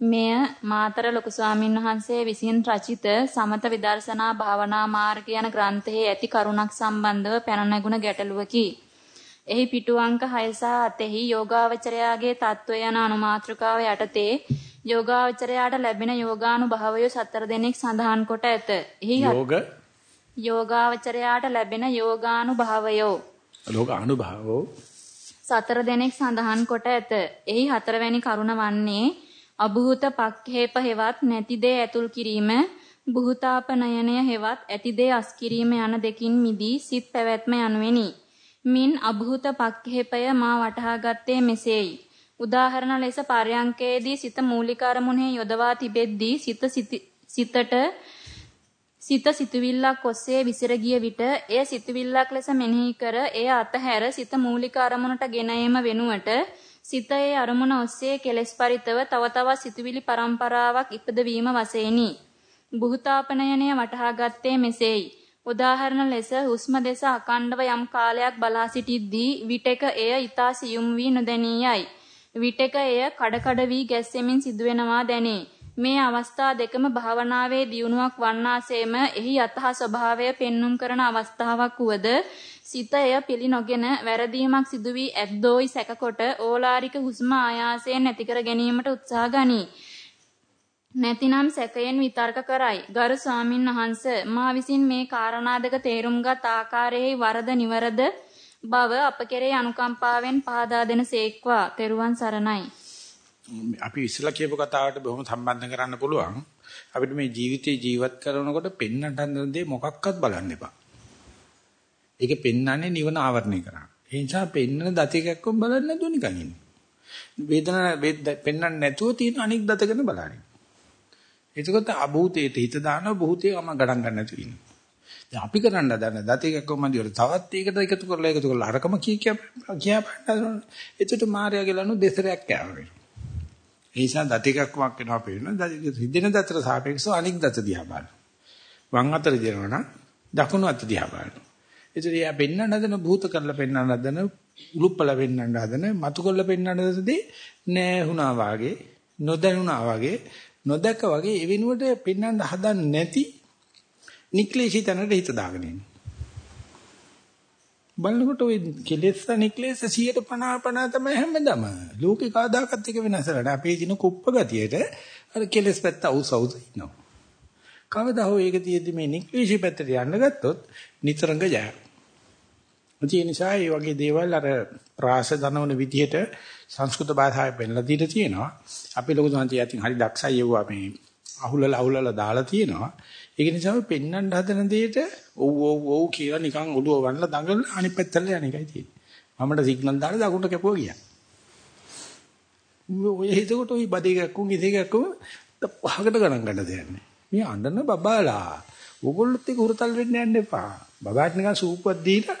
මෙය මාතර ලොකු ස්වාමින් වහන්සේ විසින් රචිත සමත විදර්ශනා භාවනා මාර්ග යන ග්‍රන්ථයේ ඇති කරුණක් සම්බන්ධව පැන නැගුණ ගැටලුවකි. එහි පිටු අංක 6 සහ 8හි යෝගාවචරයාගේ තත්වය යන අනුමාත්‍රකාව යටතේ යෝගාවචරයාට ලැබෙන යෝගානුභවය සතර දෙනෙක් සඳහන් කොට ඇත. එහි යෝග යෝගාවචරයාට ලැබෙන යෝගානුභවයෝ ලෝකානුභවෝ සතර දෙනෙක් සඳහන් කොට ඇත. එහි හතරවැනි කරුණ වන්නේ අභූත පක්ඛේප හෙවත් නැති දේ ඇතුල් කිරීම බුහතාපනයනය හෙවත් ඇති දේ අස් කිරීම යන දෙකින් මිදී සිත් පැවැත්ම යනුවෙනි. මින් අභූත පක්ඛේපය මා වටහා ගත්තේ මෙසේයි. උදාහරණ ලෙස පර්යංකයේදී සිත මූලික අරමුණේ යොදවා තිබෙද්දී සිත සිතට සිත සිතුවිල්ලක් ඔස්සේ විසිර ගිය විට එය සිතුවිල්ලක් ලෙස මෙනෙහි කර එය අතහැර සිත මූලික අරමුණට ගෙන ඒම වෙනුවට සිත ඒ අරමුණ ඔස්සේ කෙලෙස් පරිතව තව තවත් සිතුවිලි පරම්පරාවක් ඉපදවීම වශයෙනි. බුහතාපනයනය වටහා ගත්තේ මෙසේයි. උදාහරණ ලෙස හුස්ම දෙස අකණ්ඩව යම් කාලයක් බලා සිටිද්දී විටක එය ඊතා සියුම් වී නොදැනියයි. විටක එය කඩකඩ වී ගැස්සෙමින් සිදුවෙනවා දැනේ. මේ අවස්ථා දෙකම භාවනාවේ දියුණුවක් වන්නාseම එහි යතහ ස්වභාවය පෙන්눔 කරන අවස්ථාවක් වුවද සිත එය පිළි නොගෙන වැරදීමක් සිදු වී ඇද්දෝයි සැකකොට ඕලාරික හුස්ම ආයාසයෙන් නැති කර ගැනීමට උත්සාහ ගනී. නැතිනම් සැකයෙන් විතර්ක කරයි. ගරු ස්වාමින් වහන්ස මා විසින් මේ කාරණා දෙක තේරුම්ගත් ආකාරයේ වරද නිවරද බව අප කෙරේ අනුකම්පාවෙන් පහදා දෙන සේක්වා. තෙරුවන් සරණයි. අපි ඉස්සලා කියපු කතාවට බොහොම සම්බන්ධ කරන්න පුළුවන්. අපිට මේ ජීවිතේ ජීවත් කරනකොට පෙන්නට හදන දේ මොකක්වත් බලන්න එපා. ඒක පෙන්නන්නේ නිවන ආවරණය කරා. ඒ නිසා පෙන්නන දත එකක්ම බලන්න නැතුව නිකන් ඉන්නේ. වේදනාව පෙන්නන්නේ නැතුව තියෙන අනික් දත ගැන බලන්නේ. එතකොට අභූතේට හිත දානවා භූතේම ගණන් ගන්න නැතුව ඉන්නේ. දැන් අපි කරන්න හදන දත එකක්ම දිවර තවත් ඒකට එකතු කරලා එකතු කරලා අරකම කී කිය කියා බලන්න. එතකොට මාර්යාගේ ලනු දෙසරයක් කෑවා. ඒ නිසා දත එකක්මක් වෙනවා පේනවා. හිදෙන දතට සාපේක්ෂව අනික් දත දිහා බලන්න. වම් අතට දෙනවා නම් දකුණු අත දිහා බලන්න. ඒතර එයා පෙන්වන්න හදන භූත කරලා පෙන්වන්න හදන උලුප්පල පෙන්වන්න හදන මතු කරලා පෙන්වන්න හදදී නෑ වුණා වාගේ නොදැනුණා වාගේ නොදැක වගේ ඒ වෙනුවට පෙන්වන්න හදන්නේ නැති නික්ලේශී තැනට හිත දාගෙන ඉන්නේ. බලනකොට ওই කෙලෙස් නික්ලේශ 150 50 තමයි හැමදම. ලෝකේ කාදාකත් එක වෙනස නැහැ. අපේ දින කුප්ප ගතියට අර කෙලෙස් පැත්ත අවුස් අවුස් ඉන්නවා. කවදා හෝ ඒක තියෙද්දි මේ නික්ලේශී පැත්තට යන්න ගත්තොත් නිතරංග ජය. ඒ නිසා මේ වගේ දේවල් අර ප්‍රාස දනවන විදිහට සංස්කෘත භාෂාවෙන් පෙන්නලා දීලා තියෙනවා. අපි ලොකු සංහතිය අතින් හරි දක්ෂයි යවුවා මේ අහුලලා අහුලලා දාලා තියෙනවා. ඒක නිසා අපි පෙන්වන්න හදන දෙයට ඔව් ඔව් ඔව් කියලා නිකන් ඔළුව වන්නලා දඟල අනිත් පැත්තට යන එකයි තියෙන්නේ. මමට සිග්නල් දාලා දකුණට කැපුවා ගියා. ඔය හිතකොට ওই බඩේ ගැක්කුම් ඉතේ ගැක්කුම් පහකට ගණන් ගන්න දෙයක් නෑ. මේ අඬන බබාලා. ඕගොල්ලොත් ඒක හුරතල් වෙන්න යන්න එපා. බබාට නිකන් සූප්පක් දීලා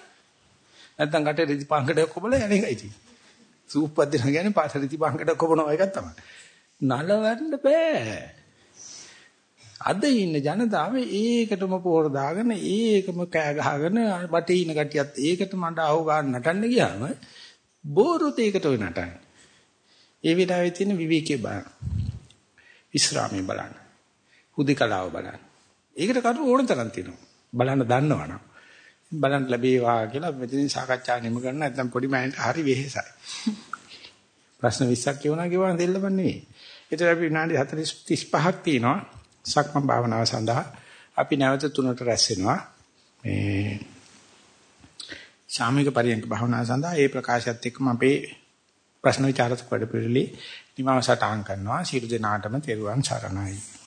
නැත්තම් කටේ රිදි පංකඩයක් කොබලා යන එකයි තියෙන්නේ. සූප්පක් දෙන කියන්නේ පාට රිදි පංකඩයක් කොබනවා එකක් තමයි. නලවන්න බෑ. අද ඉන්න ජනතාව ඒකටම පෝර දාගෙන ඒකම කෑ ගහගෙන බටේ ඉන කටියත් ඒකට මඩ අහු ගන්න නටන්න ගියාම බෝරුත් ඒකට ඔය නටන්නේ. ඒ විලාවේ තියෙන විවේකයේ බලන්න. විස්රාමයේ බලන්න. හුදේකලාව බලන්න. ඒකට කරු ඕන තරම් තියෙනවා. බලන්න දන්නවනම්. බලන්න ලැබේවා කියලා මෙතනින් සාකච්ඡා නිම කරන නැත්නම් පොඩි මෑණිට හරි වෙහෙසයි. ප්‍රශ්න 20ක් කියවනා කියවන දෙල්ලම නෙවෙයි. ඒතර අපි විනාඩි 40 35ක් තියෙනවා සක්මන් භාවනාව සඳහා. අපි නැවත තුනට රැස් වෙනවා. මේ ශාමික පරියන්ක භාවනාව සඳහා ඒ ප්‍රකාශයත් එක්කම අපේ ප්‍රශ්න විචාරක වැඩ පිළිලි නිමව සටහන් කරනවා. සියලු දෙනාටම තෙරුවන් සරණයි.